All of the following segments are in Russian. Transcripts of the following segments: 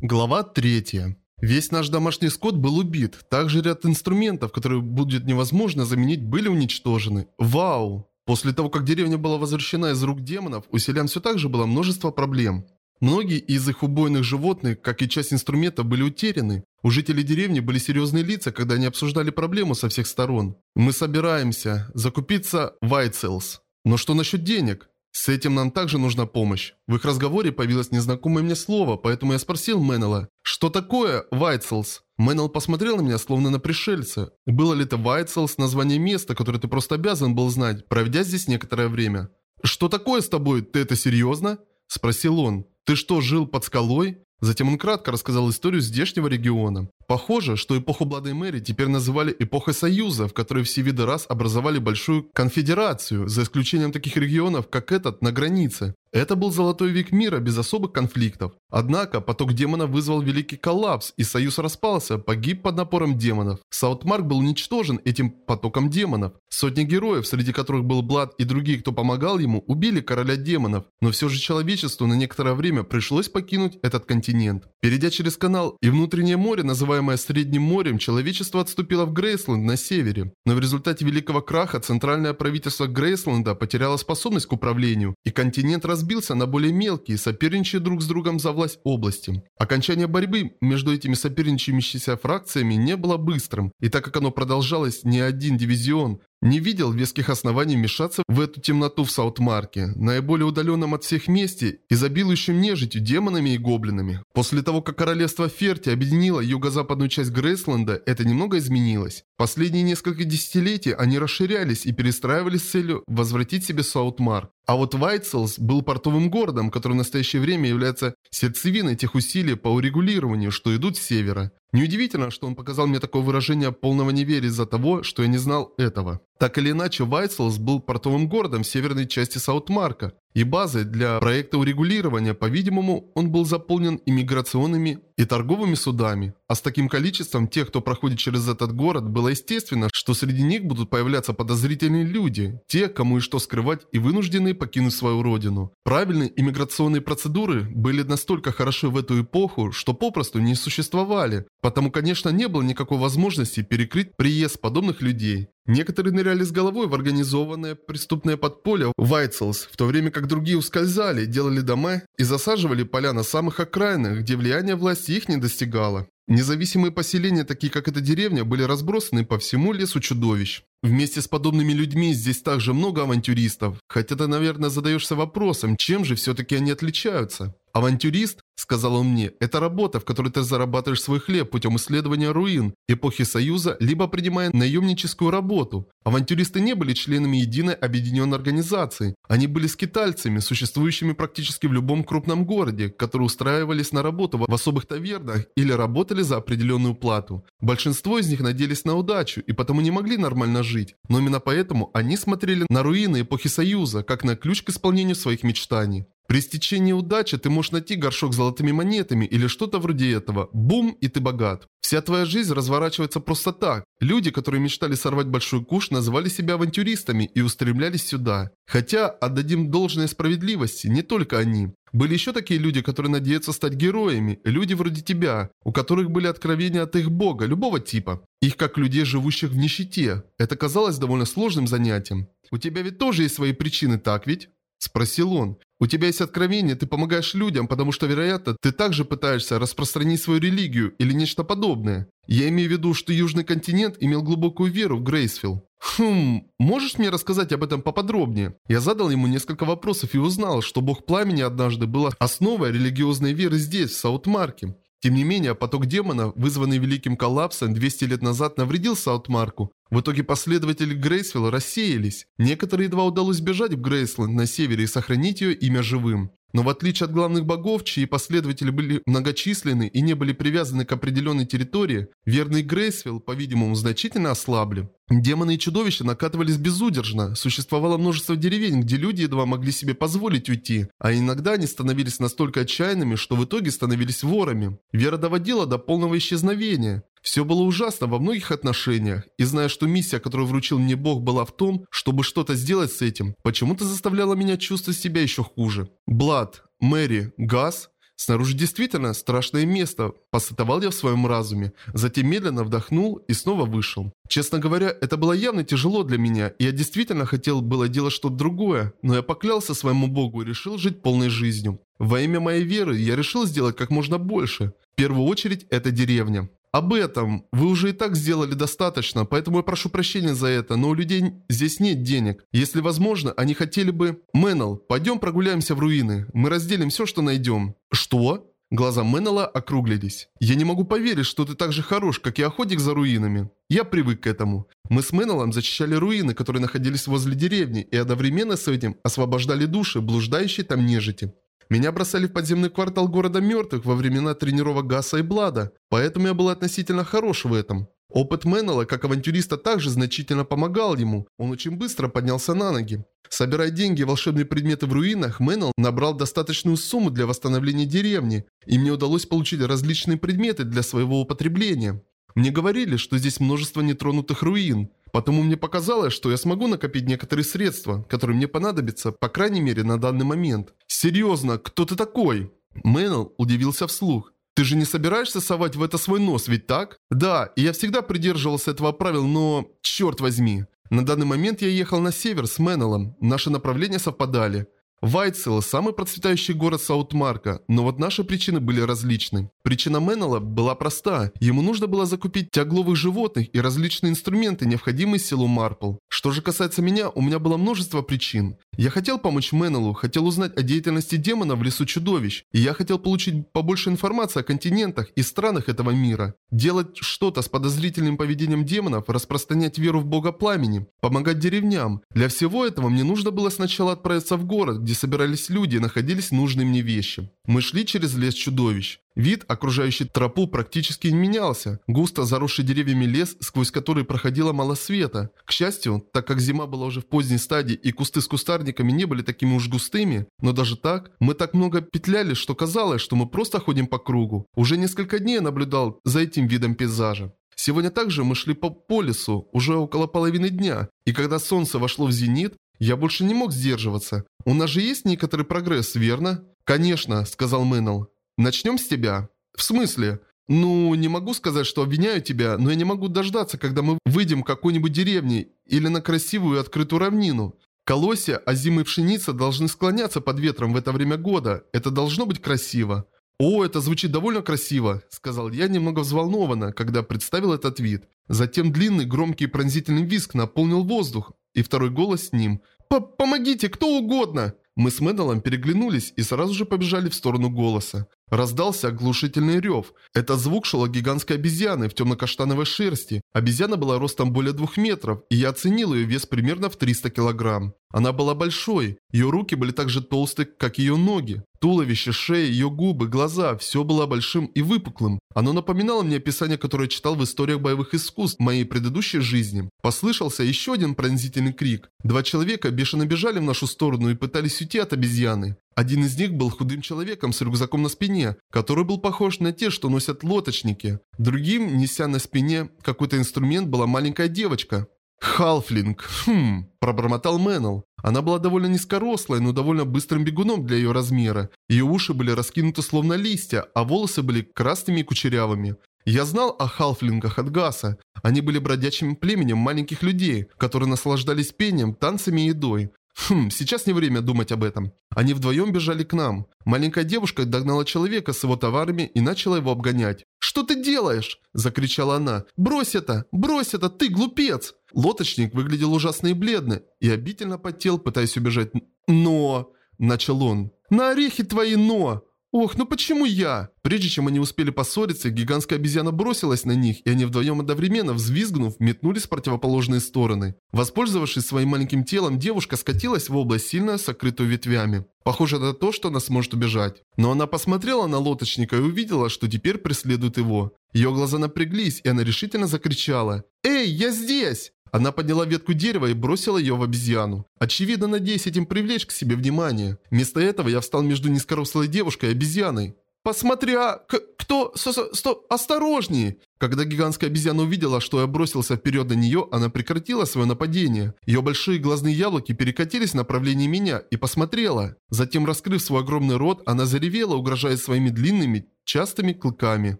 Глава 3. Весь наш домашний скот был убит. Также ряд инструментов, которые будет невозможно заменить, были уничтожены. Вау! После того, как деревня была возвращена из рук демонов, у селян все так же было множество проблем. Многие из их убойных животных, как и часть инструментов, были утеряны. У жителей деревни были серьезные лица, когда они обсуждали проблему со всех сторон. Мы собираемся закупиться Вайтселс. Но что насчет денег? С этим нам также нужна помощь. В их разговоре появилось незнакомое мне слово, поэтому я спросил Мэннела, что такое Вайтселс? Мэннел посмотрел на меня, словно на пришельца. Было ли это Вайтселс, название места, которое ты просто обязан был знать, проведя здесь некоторое время? «Что такое с тобой? Ты это серьезно?» – спросил он. «Ты что, жил под скалой?» Затем он кратко рассказал историю здешнего региона. Похоже, что эпоху Блады Мэри теперь называли эпохой Союза, в которой все виды рас образовали большую конфедерацию, за исключением таких регионов, как этот, на границе. Это был золотой век мира без особых конфликтов. Однако поток демонов вызвал великий коллапс, и союз распался, погиб под напором демонов. Саутмарк был уничтожен этим потоком демонов. Сотни героев, среди которых был Блад и другие, кто помогал ему, убили короля демонов. Но все же человечеству на некоторое время пришлось покинуть этот континент. Перейдя через канал и внутреннее море, называемое Средним морем, человечество отступило в Грейсленд на севере. Но в результате великого краха центральное правительство Грейсленда потеряло способность к управлению, и континент разбился разбился на более мелкие, соперничая друг с другом за власть области. Окончание борьбы между этими соперничающимися фракциями не было быстрым, и так как оно продолжалось не один дивизион, не видел веских оснований вмешаться в эту темноту в Саутмарке, наиболее удаленном от всех месте, изобилующем нежитью, демонами и гоблинами. После того, как королевство Ферти объединило юго-западную часть Грейсленда, это немного изменилось. Последние несколько десятилетий они расширялись и перестраивались с целью возвратить себе Саутмарк. А вот Вайтселс был портовым городом, который в настоящее время является сердцевиной тех усилий по урегулированию, что идут с севера. Неудивительно, что он показал мне такое выражение полного неверия из-за того, что я не знал этого. Так или иначе, Вайтселс был портовым городом в северной части Саутмарка и базой для проекта урегулирования, по-видимому, он был заполнен иммиграционными и торговыми судами. А с таким количеством тех, кто проходит через этот город, было естественно, что среди них будут появляться подозрительные люди, те, кому и что скрывать и вынуждены покинуть свою родину. Правильные иммиграционные процедуры были настолько хороши в эту эпоху, что попросту не существовали, потому, конечно, не было никакой возможности перекрыть приезд подобных людей. Некоторые ныряли с головой в организованное преступное подполье Вайтселс, в то время как другие ускользали, делали дома и засаживали поля на самых окраинах, где влияние власти их не достигало. Независимые поселения, такие как эта деревня, были разбросаны по всему лесу чудовищ. Вместе с подобными людьми здесь также много авантюристов, хотя ты, наверное, задаешься вопросом, чем же все-таки они отличаются. Авантюрист, сказал он мне, это работа, в которой ты зарабатываешь свой хлеб путем исследования руин эпохи Союза, либо принимая наемническую работу. Авантюристы не были членами единой объединенной организации. Они были скитальцами, существующими практически в любом крупном городе, которые устраивались на работу в особых тавернах или работали за определенную плату. Большинство из них надеялись на удачу и потому не могли нормально жить. Но именно поэтому они смотрели на руины эпохи Союза, как на ключ к исполнению своих мечтаний. При стечении удачи ты можешь найти горшок с золотыми монетами или что-то вроде этого. Бум, и ты богат. Вся твоя жизнь разворачивается просто так. Люди, которые мечтали сорвать большой куш, называли себя авантюристами и устремлялись сюда. Хотя, отдадим должное справедливости, не только они. Были еще такие люди, которые надеются стать героями, люди вроде тебя, у которых были откровения от их бога, любого типа. Их как людей, живущих в нищете. Это казалось довольно сложным занятием. У тебя ведь тоже есть свои причины, так ведь? Спросил он. У тебя есть откровение, ты помогаешь людям, потому что, вероятно, ты также пытаешься распространить свою религию или нечто подобное. Я имею в виду, что Южный континент имел глубокую веру в Грейсфилл. Хм, можешь мне рассказать об этом поподробнее? Я задал ему несколько вопросов и узнал, что бог пламени однажды был основой религиозной веры здесь, в Саутмарке. Тем не менее, поток демона, вызванный Великим Коллапсом 200 лет назад, навредил Саутмарку. В итоге последователи Грейсвилла рассеялись. Некоторые едва удалось бежать в Грейсленд на севере и сохранить ее имя живым. Но в отличие от главных богов, чьи последователи были многочисленны и не были привязаны к определенной территории, верный Грейсвилл, по-видимому, значительно ослабли. Демоны и чудовища накатывались безудержно. Существовало множество деревень, где люди едва могли себе позволить уйти, а иногда они становились настолько отчаянными, что в итоге становились ворами. Вера доводила до полного исчезновения. Все было ужасно во многих отношениях, и зная, что миссия, которую вручил мне Бог, была в том, чтобы что-то сделать с этим, почему-то заставляла меня чувствовать себя еще хуже. Блад, Мэри, Газ Снаружи действительно страшное место, посетовал я в своем разуме. Затем медленно вдохнул и снова вышел. Честно говоря, это было явно тяжело для меня, и я действительно хотел было делать что-то другое, но я поклялся своему богу и решил жить полной жизнью. Во имя моей веры я решил сделать как можно больше. В первую очередь, это деревня. Об этом вы уже и так сделали достаточно, поэтому я прошу прощения за это, но у людей здесь нет денег. Если возможно, они хотели бы... Мэннел, пойдем прогуляемся в руины. Мы разделим все, что найдем. Что? Глаза Мэннела округлились. «Я не могу поверить, что ты так же хорош, как и охотник за руинами». Я привык к этому. Мы с Мэннелом зачищали руины, которые находились возле деревни, и одновременно с этим освобождали души, блуждающие там нежити. Меня бросали в подземный квартал города мертвых во времена тренировок Гаса и Блада, поэтому я был относительно хорош в этом. Опыт Меннелла как авантюриста также значительно помогал ему. Он очень быстро поднялся на ноги. Собирая деньги и волшебные предметы в руинах, Мэннелл набрал достаточную сумму для восстановления деревни, и мне удалось получить различные предметы для своего употребления. Мне говорили, что здесь множество нетронутых руин, потому мне показалось, что я смогу накопить некоторые средства, которые мне понадобятся, по крайней мере, на данный момент. Серьезно, кто ты такой? Мэннел удивился вслух. Ты же не собираешься совать в это свой нос, ведь так? Да, и я всегда придерживался этого правила, но... Черт возьми. На данный момент я ехал на север с Мэннелом. Наши направления совпадали. Вайтсел – самый процветающий город Саутмарка, но вот наши причины были различны. Причина Меннелла была проста. Ему нужно было закупить тягловых животных и различные инструменты, необходимые селу Марпл. Что же касается меня, у меня было множество причин. Я хотел помочь Меннеллу, хотел узнать о деятельности демона в лесу чудовищ, и я хотел получить побольше информации о континентах и странах этого мира. Делать что-то с подозрительным поведением демонов, распространять веру в бога пламени, помогать деревням. Для всего этого мне нужно было сначала отправиться в город, где собирались люди и находились нужные мне вещи. Мы шли через лес чудовищ. Вид, окружающий тропу, практически не менялся. Густо заросший деревьями лес, сквозь который проходило мало света. К счастью, так как зима была уже в поздней стадии и кусты с кустарниками не были такими уж густыми, но даже так, мы так много петляли, что казалось, что мы просто ходим по кругу. Уже несколько дней я наблюдал за этим видом пейзажа. Сегодня также мы шли по, по лесу, уже около половины дня, и когда солнце вошло в зенит, я больше не мог сдерживаться. У нас же есть некоторый прогресс, верно? Конечно, сказал Мэннел. Начнем с тебя. В смысле? Ну, не могу сказать, что обвиняю тебя, но я не могу дождаться, когда мы выйдем в какой-нибудь деревне или на красивую открытую равнину. Колосья, озимы и пшеница должны склоняться под ветром в это время года. Это должно быть красиво. «О, это звучит довольно красиво», — сказал я немного взволнованно, когда представил этот вид. Затем длинный, громкий пронзительный визг наполнил воздух, и второй голос с ним. П «Помогите, кто угодно!» Мы с Мэдалом переглянулись и сразу же побежали в сторону голоса. Раздался оглушительный рев. Этот звук шел от гигантской обезьяны в темно-каштановой шерсти. Обезьяна была ростом более двух метров, и я оценил ее вес примерно в 300 килограмм. Она была большой, ее руки были так же толстые, как ее ноги. Туловище, шея, ее губы, глаза – все было большим и выпуклым. Оно напоминало мне описание, которое я читал в историях боевых искусств моей предыдущей жизни. Послышался еще один пронзительный крик. Два человека бешено бежали в нашу сторону и пытались уйти от обезьяны. Один из них был худым человеком с рюкзаком на спине, который был похож на те, что носят лоточники. Другим, неся на спине какой-то инструмент, была маленькая девочка. «Халфлинг, хм», – пробормотал Мэннел. Она была довольно низкорослой, но довольно быстрым бегуном для ее размера. Ее уши были раскинуты словно листья, а волосы были красными и кучерявыми. Я знал о халфлингах от Гаса. Они были бродячим племенем маленьких людей, которые наслаждались пением, танцами и едой. Хм, сейчас не время думать об этом. Они вдвоем бежали к нам. Маленькая девушка догнала человека с его товарами и начала его обгонять. «Что ты делаешь?» – закричала она. «Брось это! Брось это! Ты глупец!» Лоточник выглядел ужасно и бледно и обительно потел, пытаясь убежать. «Но...» – начал он. «На орехи твои но!» «Ох, ну почему я?» Прежде чем они успели поссориться, гигантская обезьяна бросилась на них, и они вдвоем одновременно, взвизгнув, метнулись в противоположные стороны. Воспользовавшись своим маленьким телом, девушка скатилась в область, сильно сокрытую ветвями. Похоже на то, что она сможет убежать. Но она посмотрела на лоточника и увидела, что теперь преследует его. Ее глаза напряглись, и она решительно закричала. «Эй, я здесь!» Она подняла ветку дерева и бросила ее в обезьяну. Очевидно, надеясь этим привлечь к себе внимание. Вместо этого я встал между низкорослой девушкой и обезьяной. посмотря... К кто... Стоп, осторожней! Когда гигантская обезьяна увидела, что я бросился вперед на нее, она прекратила свое нападение. Ее большие глазные яблоки перекатились в направлении меня и посмотрела. Затем, раскрыв свой огромный рот, она заревела, угрожая своими длинными, частыми клыками.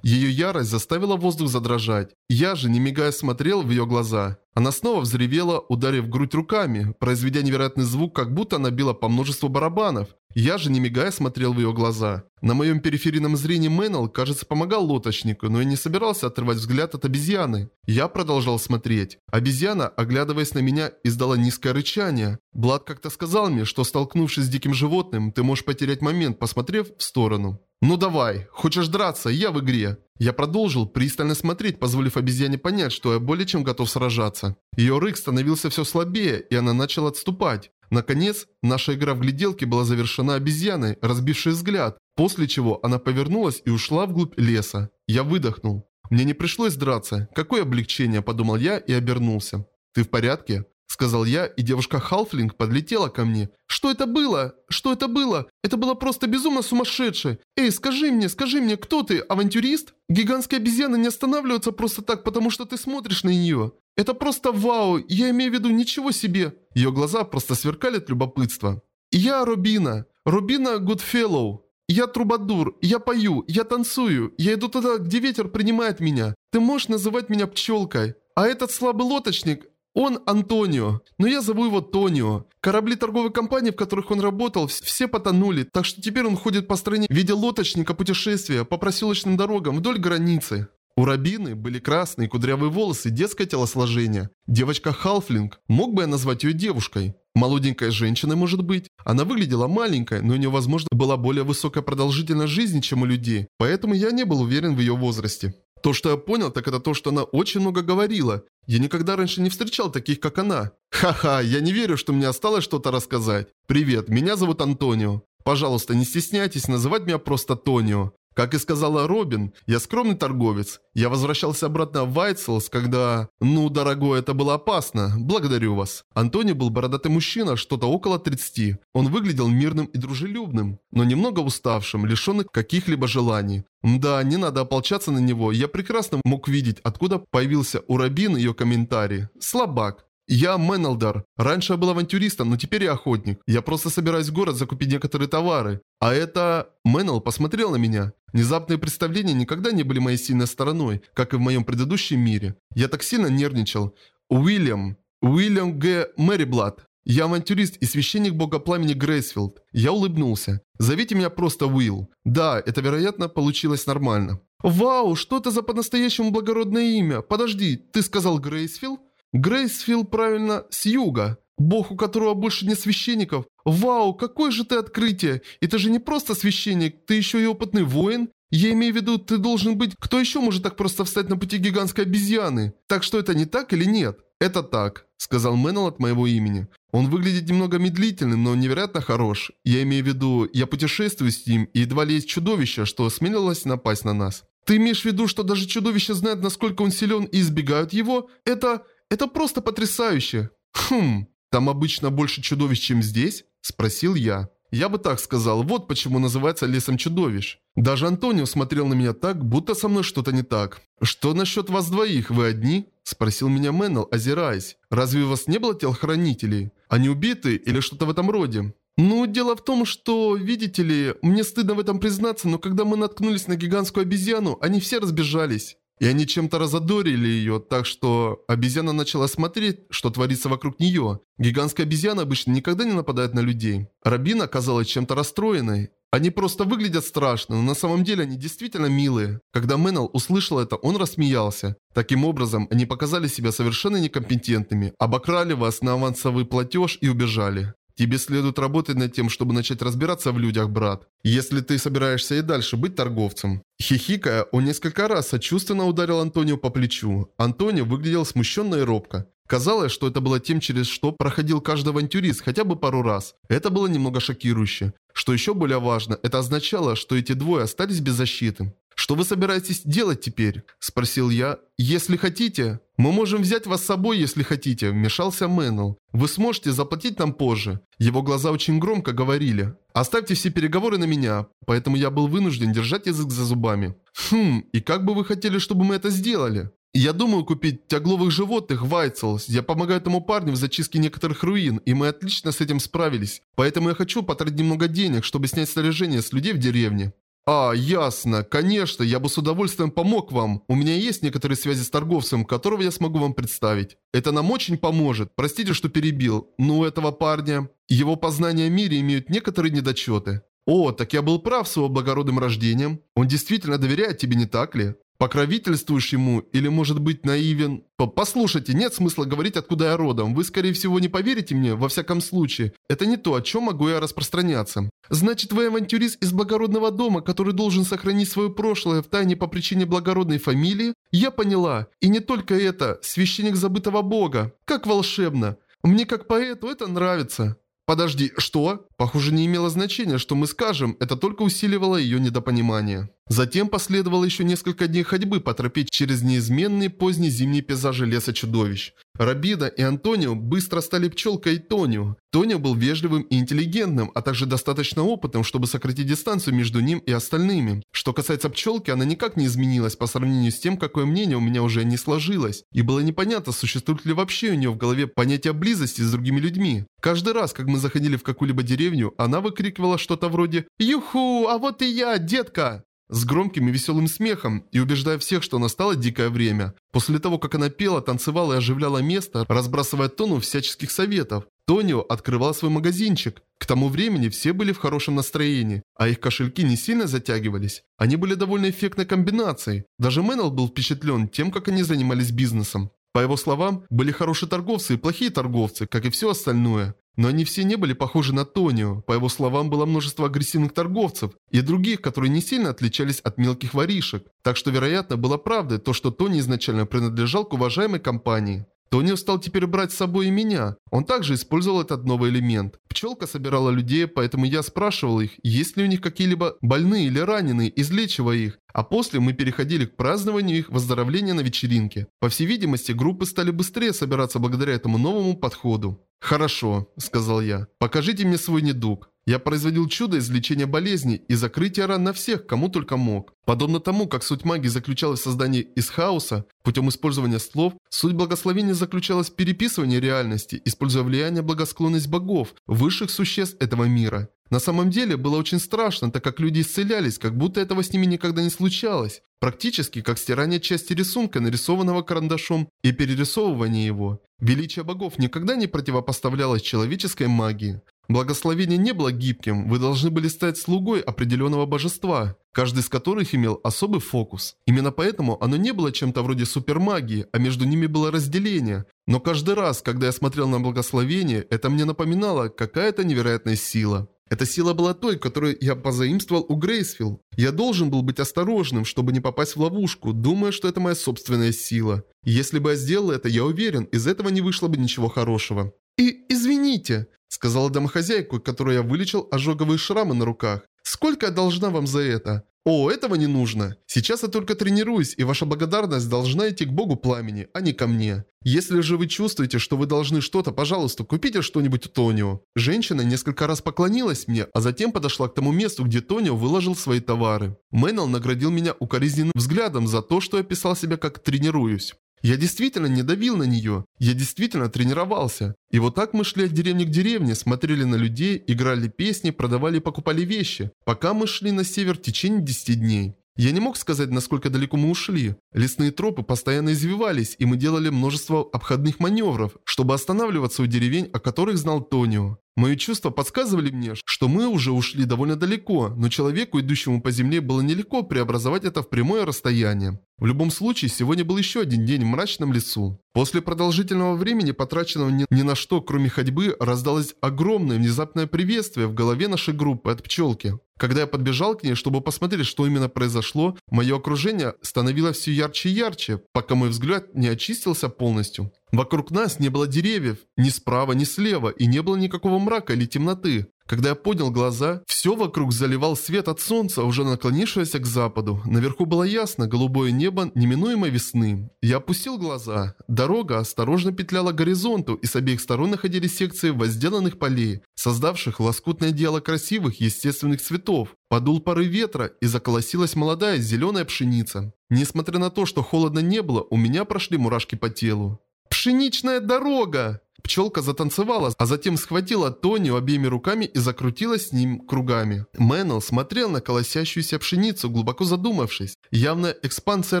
Ее ярость заставила воздух задрожать. Я же, не мигая, смотрел в ее глаза. Она снова взревела, ударив грудь руками, произведя невероятный звук, как будто она била по множеству барабанов. Я же, не мигая, смотрел в ее глаза. На моем периферийном зрении Мэннел, кажется, помогал лоточнику, но я не собирался отрывать взгляд от обезьяны. Я продолжал смотреть. Обезьяна, оглядываясь на меня, издала низкое рычание. Блад как-то сказал мне, что столкнувшись с диким животным, ты можешь потерять момент, посмотрев в сторону. «Ну давай, хочешь драться? Я в игре». Я продолжил пристально смотреть, позволив обезьяне понять, что я более чем готов сражаться. Ее рык становился все слабее, и она начала отступать. Наконец, наша игра в гляделки была завершена обезьяной, разбившей взгляд, после чего она повернулась и ушла вглубь леса. Я выдохнул. Мне не пришлось драться. Какое облегчение, подумал я и обернулся. «Ты в порядке?» Сказал я, и девушка Халфлинг подлетела ко мне. «Что это было? Что это было? Это было просто безумно сумасшедшее! Эй, скажи мне, скажи мне, кто ты, авантюрист? Гигантская обезьяна не останавливается просто так, потому что ты смотришь на нее. Это просто вау, я имею в виду ничего себе!» Ее глаза просто сверкали от любопытства. «Я Робина. Робина Гудфеллоу. Я трубадур, я пою, я танцую, я иду туда, где ветер принимает меня. Ты можешь называть меня пчелкой. А этот слабый лоточник, он Антонио, но я зову его Тонио. Корабли торговой компании, в которых он работал, все потонули, так что теперь он ходит по стране в виде лодочника путешествия по проселочным дорогам вдоль границы. У Рабины были красные кудрявые волосы, детское телосложение. Девочка Халфлинг, мог бы я назвать ее девушкой? Молоденькая женщина, может быть. Она выглядела маленькой, но у нее, возможно, была более высокая продолжительность жизни, чем у людей. Поэтому я не был уверен в ее возрасте. То, что я понял, так это то, что она очень много говорила. Я никогда раньше не встречал таких, как она. Ха-ха, я не верю, что мне осталось что-то рассказать. Привет, меня зовут Антонио. Пожалуйста, не стесняйтесь называть меня просто Тонио. Как и сказала Робин, я скромный торговец. Я возвращался обратно в Вайтселс, когда... Ну, дорогой, это было опасно. Благодарю вас. Антони был бородатый мужчина, что-то около 30. Он выглядел мирным и дружелюбным, но немного уставшим, лишенным каких-либо желаний. Да, не надо ополчаться на него, я прекрасно мог видеть, откуда появился у Робин ее комментарий. Слабак. «Я Меналдар. Раньше я был авантюристом, но теперь я охотник. Я просто собираюсь в город закупить некоторые товары. А это...» Менал посмотрел на меня. Внезапные представления никогда не были моей сильной стороной, как и в моем предыдущем мире. Я так сильно нервничал. Уильям. Уильям Г. Мэриблад. Я авантюрист и священник бога пламени Грейсфилд. Я улыбнулся. Зовите меня просто Уилл. Да, это, вероятно, получилось нормально. Вау, что это за по-настоящему благородное имя? Подожди, ты сказал Грейсфилд? Грейсфилл правильно с юга. Бог, у которого больше нет священников. Вау, какое же ты открытие. И ты же не просто священник, ты еще и опытный воин. Я имею в виду, ты должен быть... Кто еще может так просто встать на пути гигантской обезьяны? Так что это не так или нет? Это так, сказал Мэннел от моего имени. Он выглядит немного медлительным, но невероятно хорош. Я имею в виду, я путешествую с ним, и едва ли есть чудовище, что осмелилось напасть на нас. Ты имеешь в виду, что даже чудовище знает, насколько он силен и избегают его? Это... Это просто потрясающе. Хм, там обычно больше чудовищ, чем здесь? Спросил я. Я бы так сказал, вот почему называется лесом чудовищ. Даже Антонио смотрел на меня так, будто со мной что-то не так. «Что насчет вас двоих, вы одни?» Спросил меня Мэннел, озираясь. «Разве у вас не было телохранителей? Они убиты или что-то в этом роде?» «Ну, дело в том, что, видите ли, мне стыдно в этом признаться, но когда мы наткнулись на гигантскую обезьяну, они все разбежались. И они чем-то разодорили ее, так что обезьяна начала смотреть, что творится вокруг нее. Гигантская обезьяна обычно никогда не нападает на людей. Рабина оказалась чем-то расстроенной. Они просто выглядят страшно, но на самом деле они действительно милые. Когда Мэннел услышал это, он рассмеялся. Таким образом, они показали себя совершенно некомпетентными, обокрали вас на авансовый платеж и убежали. Тебе следует работать над тем, чтобы начать разбираться в людях, брат. Если ты собираешься и дальше быть торговцем. Хихикая, он несколько раз сочувственно ударил Антонио по плечу. Антонио выглядел смущенно и робко. Казалось, что это было тем, через что проходил каждый авантюрист хотя бы пару раз. Это было немного шокирующе. Что еще более важно, это означало, что эти двое остались без защиты. «Что вы собираетесь делать теперь?» – спросил я. «Если хотите...» «Мы можем взять вас с собой, если хотите», – вмешался Мэннел. «Вы сможете заплатить нам позже». Его глаза очень громко говорили. «Оставьте все переговоры на меня», поэтому я был вынужден держать язык за зубами. «Хм, и как бы вы хотели, чтобы мы это сделали?» Я думаю купить тягловых животных Вайцелс. Я помогаю этому парню в зачистке некоторых руин, и мы отлично с этим справились. Поэтому я хочу потратить немного денег, чтобы снять снаряжение с людей в деревне. «А, ясно. Конечно, я бы с удовольствием помог вам. У меня есть некоторые связи с торговцем, которого я смогу вам представить. Это нам очень поможет. Простите, что перебил. Но у этого парня... Его познания о мире имеют некоторые недочеты». «О, так я был прав с его благородным рождением. Он действительно доверяет тебе, не так ли?» Покровительствуешь ему или, может быть, наивен? Послушайте, нет смысла говорить, откуда я родом. Вы, скорее всего, не поверите мне, во всяком случае. Это не то, о чем могу я распространяться. Значит, вы авантюрист из благородного дома, который должен сохранить свое прошлое в тайне по причине благородной фамилии? Я поняла. И не только это. Священник забытого бога. Как волшебно. Мне как поэту это нравится. Подожди, что? Похоже, не имело значения, что мы скажем, это только усиливало ее недопонимание. Затем последовало еще несколько дней ходьбы по тропе через неизменные поздние зимние пейзажи леса чудовищ. Рабида и Антонио быстро стали пчелкой Тонио. Тонио был вежливым и интеллигентным, а также достаточно опытным, чтобы сократить дистанцию между ним и остальными. Что касается пчелки, она никак не изменилась по сравнению с тем, какое мнение у меня уже не сложилось. И было непонятно, существует ли вообще у нее в голове понятие близости с другими людьми. Каждый раз, как мы заходили в какую-либо деревню, она выкрикивала что-то вроде «Юху, а вот и я, детка!» С громким и веселым смехом и убеждая всех, что настало дикое время. После того, как она пела, танцевала и оживляла место, разбрасывая тону всяческих советов, Тонио открывал свой магазинчик. К тому времени все были в хорошем настроении, а их кошельки не сильно затягивались. Они были довольно эффектной комбинацией. Даже Мэннел был впечатлен тем, как они занимались бизнесом. По его словам, были хорошие торговцы и плохие торговцы, как и все остальное. Но они все не были похожи на Тонио. По его словам, было множество агрессивных торговцев и других, которые не сильно отличались от мелких воришек. Так что, вероятно, было правдой то, что Тони изначально принадлежал к уважаемой компании. Тони стал теперь брать с собой и меня. Он также использовал этот новый элемент. Пчелка собирала людей, поэтому я спрашивал их, есть ли у них какие-либо больные или раненые, излечивая их. А после мы переходили к празднованию их выздоровления на вечеринке. По всей видимости, группы стали быстрее собираться благодаря этому новому подходу. «Хорошо», — сказал я. «Покажите мне свой недуг». Я производил чудо излечения болезней и закрытия ран на всех, кому только мог. Подобно тому, как суть магии заключалась в создании из хаоса, путем использования слов, суть благословения заключалась в переписывании реальности, используя влияние благосклонность богов, высших существ этого мира. На самом деле было очень страшно, так как люди исцелялись, как будто этого с ними никогда не случалось. Практически как стирание части рисунка, нарисованного карандашом, и перерисовывание его. Величие богов никогда не противопоставлялось человеческой магии. Благословение не было гибким, вы должны были стать слугой определенного божества, каждый из которых имел особый фокус. Именно поэтому оно не было чем-то вроде супермагии, а между ними было разделение. Но каждый раз, когда я смотрел на благословение, это мне напоминало какая-то невероятная сила. Эта сила была той, которую я позаимствовал у Грейсфилл. Я должен был быть осторожным, чтобы не попасть в ловушку, думая, что это моя собственная сила. Если бы я сделал это, я уверен, из этого не вышло бы ничего хорошего. «И извините», — сказала домохозяйку, которую я вылечил ожоговые шрамы на руках. «Сколько я должна вам за это?» «О, этого не нужно. Сейчас я только тренируюсь, и ваша благодарность должна идти к богу пламени, а не ко мне. Если же вы чувствуете, что вы должны что-то, пожалуйста, купите что-нибудь у Тонио». Женщина несколько раз поклонилась мне, а затем подошла к тому месту, где Тонио выложил свои товары. Мэннел наградил меня укоризненным взглядом за то, что я писал себя как «тренируюсь». Я действительно не давил на нее. Я действительно тренировался. И вот так мы шли от деревни к деревне, смотрели на людей, играли песни, продавали и покупали вещи. Пока мы шли на север в течение 10 дней. Я не мог сказать, насколько далеко мы ушли. Лесные тропы постоянно извивались, и мы делали множество обходных маневров, чтобы останавливаться у деревень, о которых знал Тонио. Мои чувства подсказывали мне, что мы уже ушли довольно далеко, но человеку, идущему по земле, было нелегко преобразовать это в прямое расстояние. В любом случае, сегодня был еще один день в мрачном лесу. После продолжительного времени, потраченного ни, ни на что, кроме ходьбы, раздалось огромное внезапное приветствие в голове нашей группы от пчелки. Когда я подбежал к ней, чтобы посмотреть, что именно произошло, мое окружение становилось все ярче и ярче, пока мой взгляд не очистился полностью. Вокруг нас не было деревьев, ни справа, ни слева, и не было никакого мрака или темноты. Когда я поднял глаза, все вокруг заливал свет от солнца, уже наклонившегося к западу. Наверху было ясно, голубое небо неминуемой весны. Я опустил глаза. Дорога осторожно петляла горизонту, и с обеих сторон находились секции возделанных полей, создавших лоскутное дело красивых естественных цветов. Подул порыв ветра, и заколосилась молодая зеленая пшеница. Несмотря на то, что холодно не было, у меня прошли мурашки по телу. «Пшеничная дорога!» Пчелка затанцевала, а затем схватила Тони обеими руками и закрутилась с ним кругами. Мэннел смотрел на колосящуюся пшеницу, глубоко задумавшись. Явная экспансия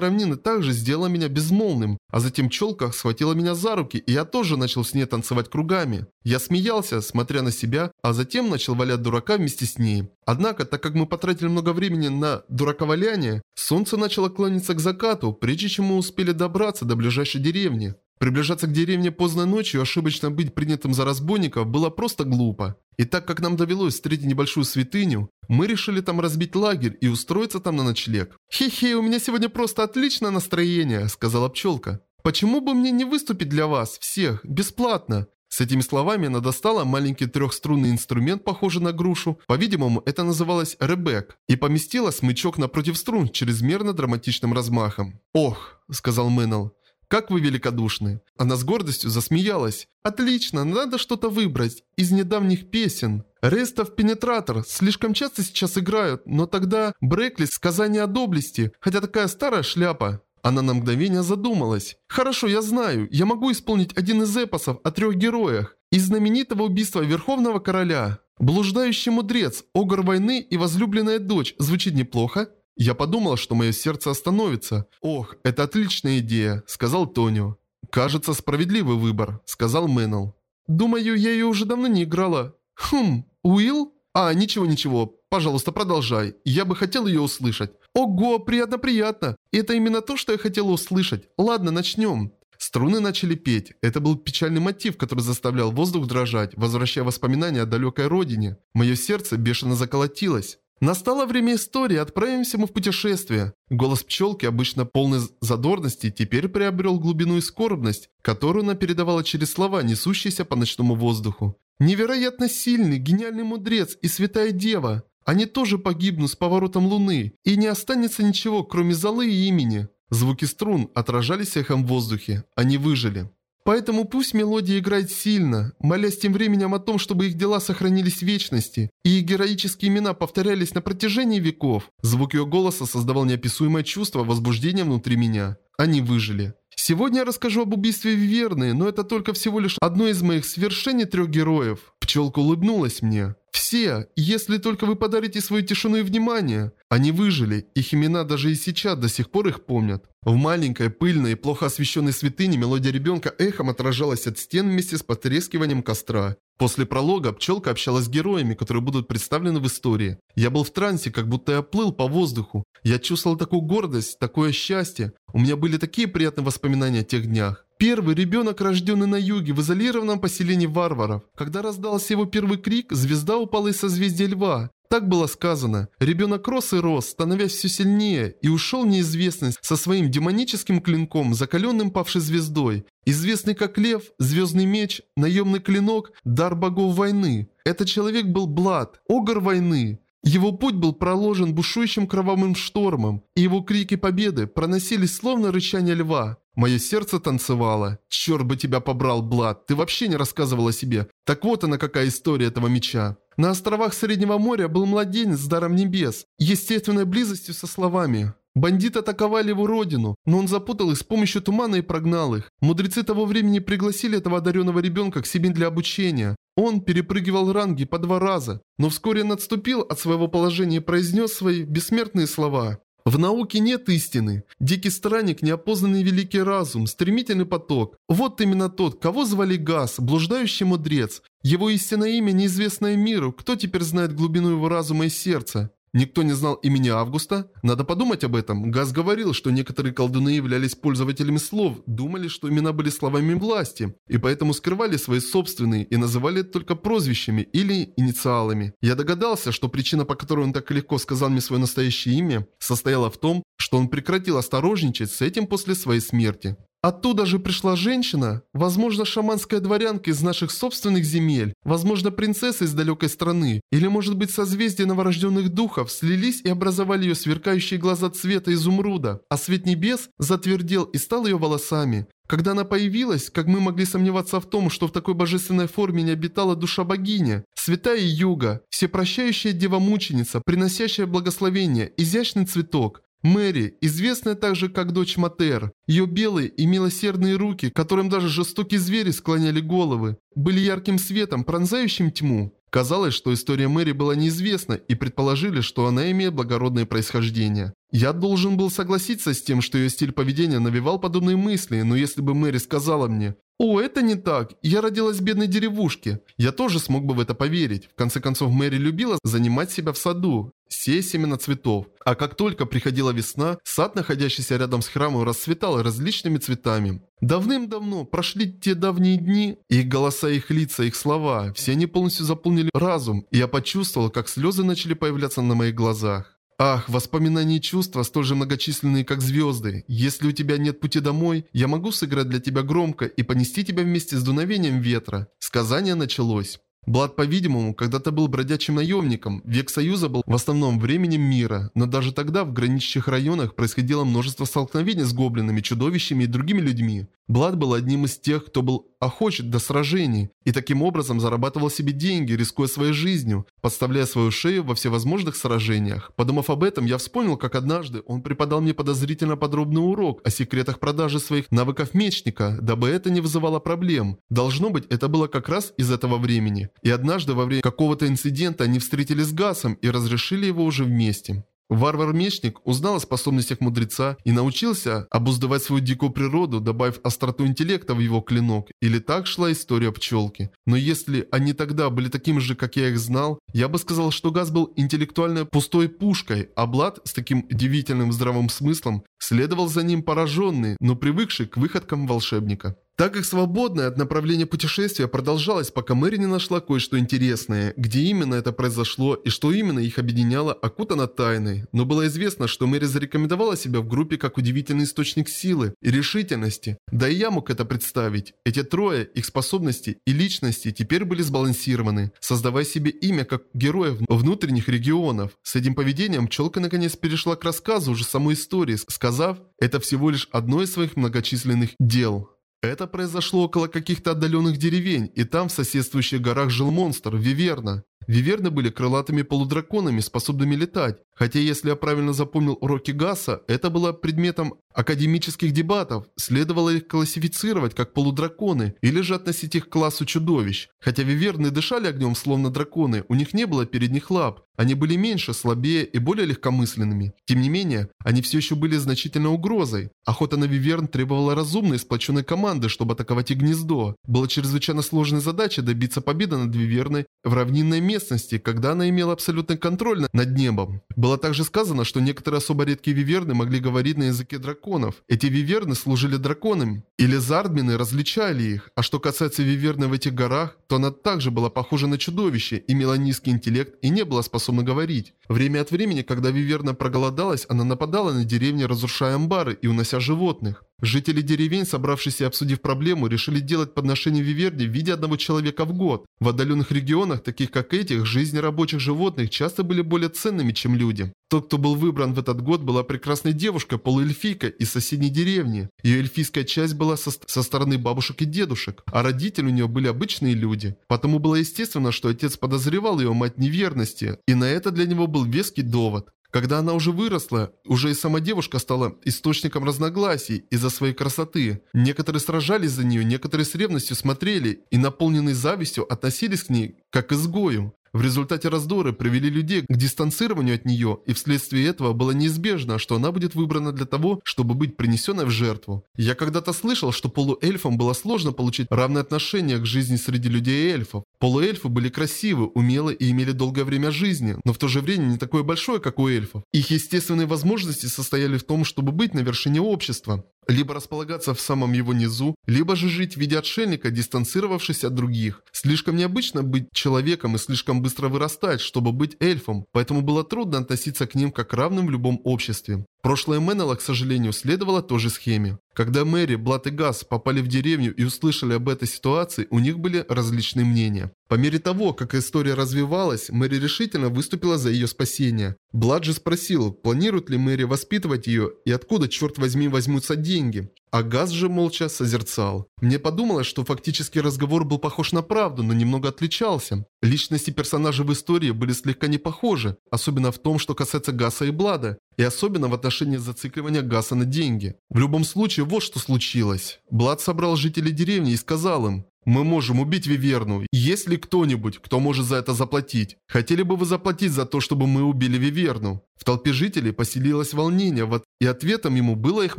равнины также сделала меня безмолвным, а затем пчелка схватила меня за руки, и я тоже начал с ней танцевать кругами. Я смеялся, смотря на себя, а затем начал валять дурака вместе с ней. Однако, так как мы потратили много времени на дураковаляние, солнце начало клониться к закату, прежде чем мы успели добраться до ближайшей деревни. Приближаться к деревне поздно ночью, ошибочно быть принятым за разбойников, было просто глупо. И так как нам довелось встретить небольшую святыню, мы решили там разбить лагерь и устроиться там на ночлег. «Хе-хе, у меня сегодня просто отличное настроение», — сказала пчелка. «Почему бы мне не выступить для вас, всех, бесплатно?» С этими словами она достала маленький трехструнный инструмент, похожий на грушу. По-видимому, это называлось ребек. И поместила смычок напротив струн чрезмерно драматичным размахом. «Ох», — сказал Мэннел, «Как вы великодушны!» Она с гордостью засмеялась. «Отлично, надо что-то выбрать. Из недавних песен. Рестов Пенетратор слишком часто сейчас играют, но тогда Бреклис Сказание о доблести, хотя такая старая шляпа». Она на мгновение задумалась. «Хорошо, я знаю. Я могу исполнить один из эпосов о трех героях. Из знаменитого убийства Верховного Короля. Блуждающий мудрец, Огр войны и возлюбленная дочь. Звучит неплохо?» Я подумал, что мое сердце остановится. «Ох, это отличная идея», — сказал Тонио. «Кажется, справедливый выбор», — сказал Мэннел. «Думаю, я ее уже давно не играла». «Хм, Уилл?» «А, ничего-ничего, пожалуйста, продолжай. Я бы хотел ее услышать». «Ого, приятно-приятно. Это именно то, что я хотела услышать. Ладно, начнем». Струны начали петь. Это был печальный мотив, который заставлял воздух дрожать, возвращая воспоминания о далекой родине. Мое сердце бешено заколотилось. Настало время истории, отправимся мы в путешествие. Голос пчелки, обычно полный задорности, теперь приобрел глубину и скорбность, которую она передавала через слова, несущиеся по ночному воздуху. Невероятно сильный, гениальный мудрец и святая дева. Они тоже погибнут с поворотом луны, и не останется ничего, кроме золы и имени. Звуки струн отражались эхом в воздухе. Они выжили. Поэтому пусть мелодия играет сильно, молясь тем временем о том, чтобы их дела сохранились в вечности, и их героические имена повторялись на протяжении веков. Звук ее голоса создавал неописуемое чувство возбуждения внутри меня. Они выжили. Сегодня я расскажу об убийстве Виверны, но это только всего лишь одно из моих свершений трех героев. Пчелка улыбнулась мне. Все, если только вы подарите свою тишину и внимание. Они выжили, их имена даже и сейчас до сих пор их помнят. В маленькой, пыльной и плохо освещенной святыне мелодия ребенка эхом отражалась от стен вместе с потрескиванием костра. После пролога пчелка общалась с героями, которые будут представлены в истории. Я был в трансе, как будто я плыл по воздуху. Я чувствовал такую гордость, такое счастье. У меня были такие приятные воспоминания о тех днях. Первый ребенок, рожденный на юге, в изолированном поселении варваров. Когда раздался его первый крик, звезда упала из созвездия льва. Так было сказано. Ребенок рос и рос, становясь все сильнее, и ушел в неизвестность со своим демоническим клинком, закаленным павшей звездой. Известный как лев, звездный меч, наемный клинок, дар богов войны. Этот человек был Блад, огр войны. Его путь был проложен бушующим кровавым штормом, и его крики победы проносились словно рычание льва. Мое сердце танцевало. Черт бы тебя побрал, Блад, ты вообще не рассказывал о себе. Так вот она какая история этого меча. На островах Среднего моря был младенец с даром небес, естественной близостью со словами. Бандиты атаковали его родину, но он запутал их с помощью тумана и прогнал их. Мудрецы того времени пригласили этого одаренного ребенка к себе для обучения. Он перепрыгивал ранги по два раза, но вскоре он отступил от своего положения и произнес свои бессмертные слова. В науке нет истины. Дикий странник, неопознанный великий разум, стремительный поток. Вот именно тот, кого звали Газ, блуждающий мудрец. Его истинное имя неизвестное миру, кто теперь знает глубину его разума и сердца? Никто не знал имени Августа? Надо подумать об этом. Газ говорил, что некоторые колдуны являлись пользователями слов, думали, что имена были словами власти, и поэтому скрывали свои собственные и называли это только прозвищами или инициалами. Я догадался, что причина, по которой он так легко сказал мне свое настоящее имя, состояла в том, что он прекратил осторожничать с этим после своей смерти. Оттуда же пришла женщина, возможно, шаманская дворянка из наших собственных земель, возможно, принцесса из далекой страны, или, может быть, созвездие новорожденных духов слились и образовали ее сверкающие глаза цвета изумруда, а свет небес затвердел и стал ее волосами. Когда она появилась, как мы могли сомневаться в том, что в такой божественной форме не обитала душа богиня, святая юга, всепрощающая дева-мученица, приносящая благословение, изящный цветок, Мэри, известная также как дочь Матер, ее белые и милосердные руки, которым даже жестокие звери склоняли головы, были ярким светом, пронзающим тьму. Казалось, что история Мэри была неизвестна и предположили, что она имеет благородное происхождение. Я должен был согласиться с тем, что ее стиль поведения навевал подобные мысли, но если бы Мэри сказала мне «О, это не так, я родилась в бедной деревушке», я тоже смог бы в это поверить. В конце концов, Мэри любила занимать себя в саду, сея семена цветов. А как только приходила весна, сад, находящийся рядом с храмом, расцветал различными цветами. Давным-давно прошли те давние дни, их голоса, их лица, их слова, все они полностью заполнили разум, и я почувствовал, как слезы начали появляться на моих глазах. Ах, воспоминания и чувства столь же многочисленные, как звезды. Если у тебя нет пути домой, я могу сыграть для тебя громко и понести тебя вместе с дуновением ветра. Сказание началось. Блад, по-видимому, когда-то был бродячим наемником, век Союза был в основном временем мира, но даже тогда в граничащих районах происходило множество столкновений с гоблинами, чудовищами и другими людьми. Блад был одним из тех, кто был охочет до сражений, и таким образом зарабатывал себе деньги, рискуя своей жизнью, подставляя свою шею во всевозможных сражениях. Подумав об этом, я вспомнил, как однажды он преподал мне подозрительно подробный урок о секретах продажи своих навыков мечника, дабы это не вызывало проблем. Должно быть, это было как раз из этого времени. И однажды во время какого-то инцидента они встретились с Гасом и разрешили его уже вместе. Варвар-мечник узнал о способностях мудреца и научился обуздывать свою дикую природу, добавив остроту интеллекта в его клинок. Или так шла история пчелки. Но если они тогда были такими же, как я их знал, я бы сказал, что Газ был интеллектуально пустой пушкой, а Блад с таким удивительным здравым смыслом следовал за ним пораженный, но привыкший к выходкам волшебника. Так как свободное от направления путешествия продолжалось, пока Мэри не нашла кое-что интересное, где именно это произошло и что именно их объединяло, окутано тайной. Но было известно, что Мэри зарекомендовала себя в группе как удивительный источник силы и решительности. Да и я мог это представить. Эти трое, их способности и личности теперь были сбалансированы, создавая себе имя как героев внутренних регионов. С этим поведением пчелка наконец перешла к рассказу уже самой истории, сказав, это всего лишь одно из своих многочисленных дел. Это произошло около каких-то отдаленных деревень, и там в соседствующих горах жил монстр, Виверна. Виверны были крылатыми полудраконами, способными летать. Хотя, если я правильно запомнил уроки Гасса, это было предметом академических дебатов. Следовало их классифицировать как полудраконы или же относить их к классу чудовищ. Хотя виверны дышали огнем словно драконы, у них не было передних лап. Они были меньше, слабее и более легкомысленными. Тем не менее, они все еще были значительной угрозой. Охота на виверн требовала разумной сплоченной команды, чтобы атаковать их гнездо. Была чрезвычайно сложной задачей добиться победы над виверной в равнинной местности, когда она имела абсолютный контроль над небом. Было также сказано, что некоторые особо редкие виверны могли говорить на языке драконов. Эти виверны служили драконами. Или зардмины различали их. А что касается виверны в этих горах, то она также была похожа на чудовище, имела низкий интеллект и не была способна говорить. Время от времени, когда виверна проголодалась, она нападала на деревни, разрушая амбары и унося животных. Жители деревень, собравшись и обсудив проблему, решили делать подношение Виверне в виде одного человека в год. В отдаленных регионах, таких как этих, жизни рабочих животных часто были более ценными, чем люди. Тот, кто был выбран в этот год, была прекрасная девушка, полуэльфийка из соседней деревни. Ее эльфийская часть была со, со стороны бабушек и дедушек, а родители у нее были обычные люди. Потому было естественно, что отец подозревал ее мать неверности, и на это для него был веский довод. Когда она уже выросла, уже и сама девушка стала источником разногласий из-за своей красоты. Некоторые сражались за нее, некоторые с ревностью смотрели и наполненные завистью относились к ней как к изгою. В результате раздоры привели людей к дистанцированию от нее, и вследствие этого было неизбежно, что она будет выбрана для того, чтобы быть принесенной в жертву. Я когда-то слышал, что полуэльфам было сложно получить равное отношение к жизни среди людей и эльфов. Полуэльфы были красивы, умелы и имели долгое время жизни, но в то же время не такое большое, как у эльфов. Их естественные возможности состояли в том, чтобы быть на вершине общества. Либо располагаться в самом его низу, либо же жить в виде отшельника, дистанцировавшись от других. Слишком необычно быть человеком и слишком быстро вырастать, чтобы быть эльфом, поэтому было трудно относиться к ним как равным в любом обществе. Прошлое Меннелла, к сожалению, следовало той же схеме. Когда Мэри, Блат и Газ попали в деревню и услышали об этой ситуации, у них были различные мнения. По мере того, как история развивалась, Мэри решительно выступила за ее спасение. Блад же спросил, планирует ли Мэри воспитывать ее и откуда, черт возьми, возьмутся деньги. А Газ же молча созерцал. Мне подумалось, что фактически разговор был похож на правду, но немного отличался. Личности персонажей в истории были слегка не похожи, особенно в том, что касается Гаса и Блада, и особенно в отношении зацикливания Гаса на деньги. В любом случае, вот что случилось. Блад собрал жителей деревни и сказал им, мы можем убить Виверну. Есть ли кто-нибудь, кто может за это заплатить? Хотели бы вы заплатить за то, чтобы мы убили Виверну? В толпе жителей поселилось волнение, и ответом ему было их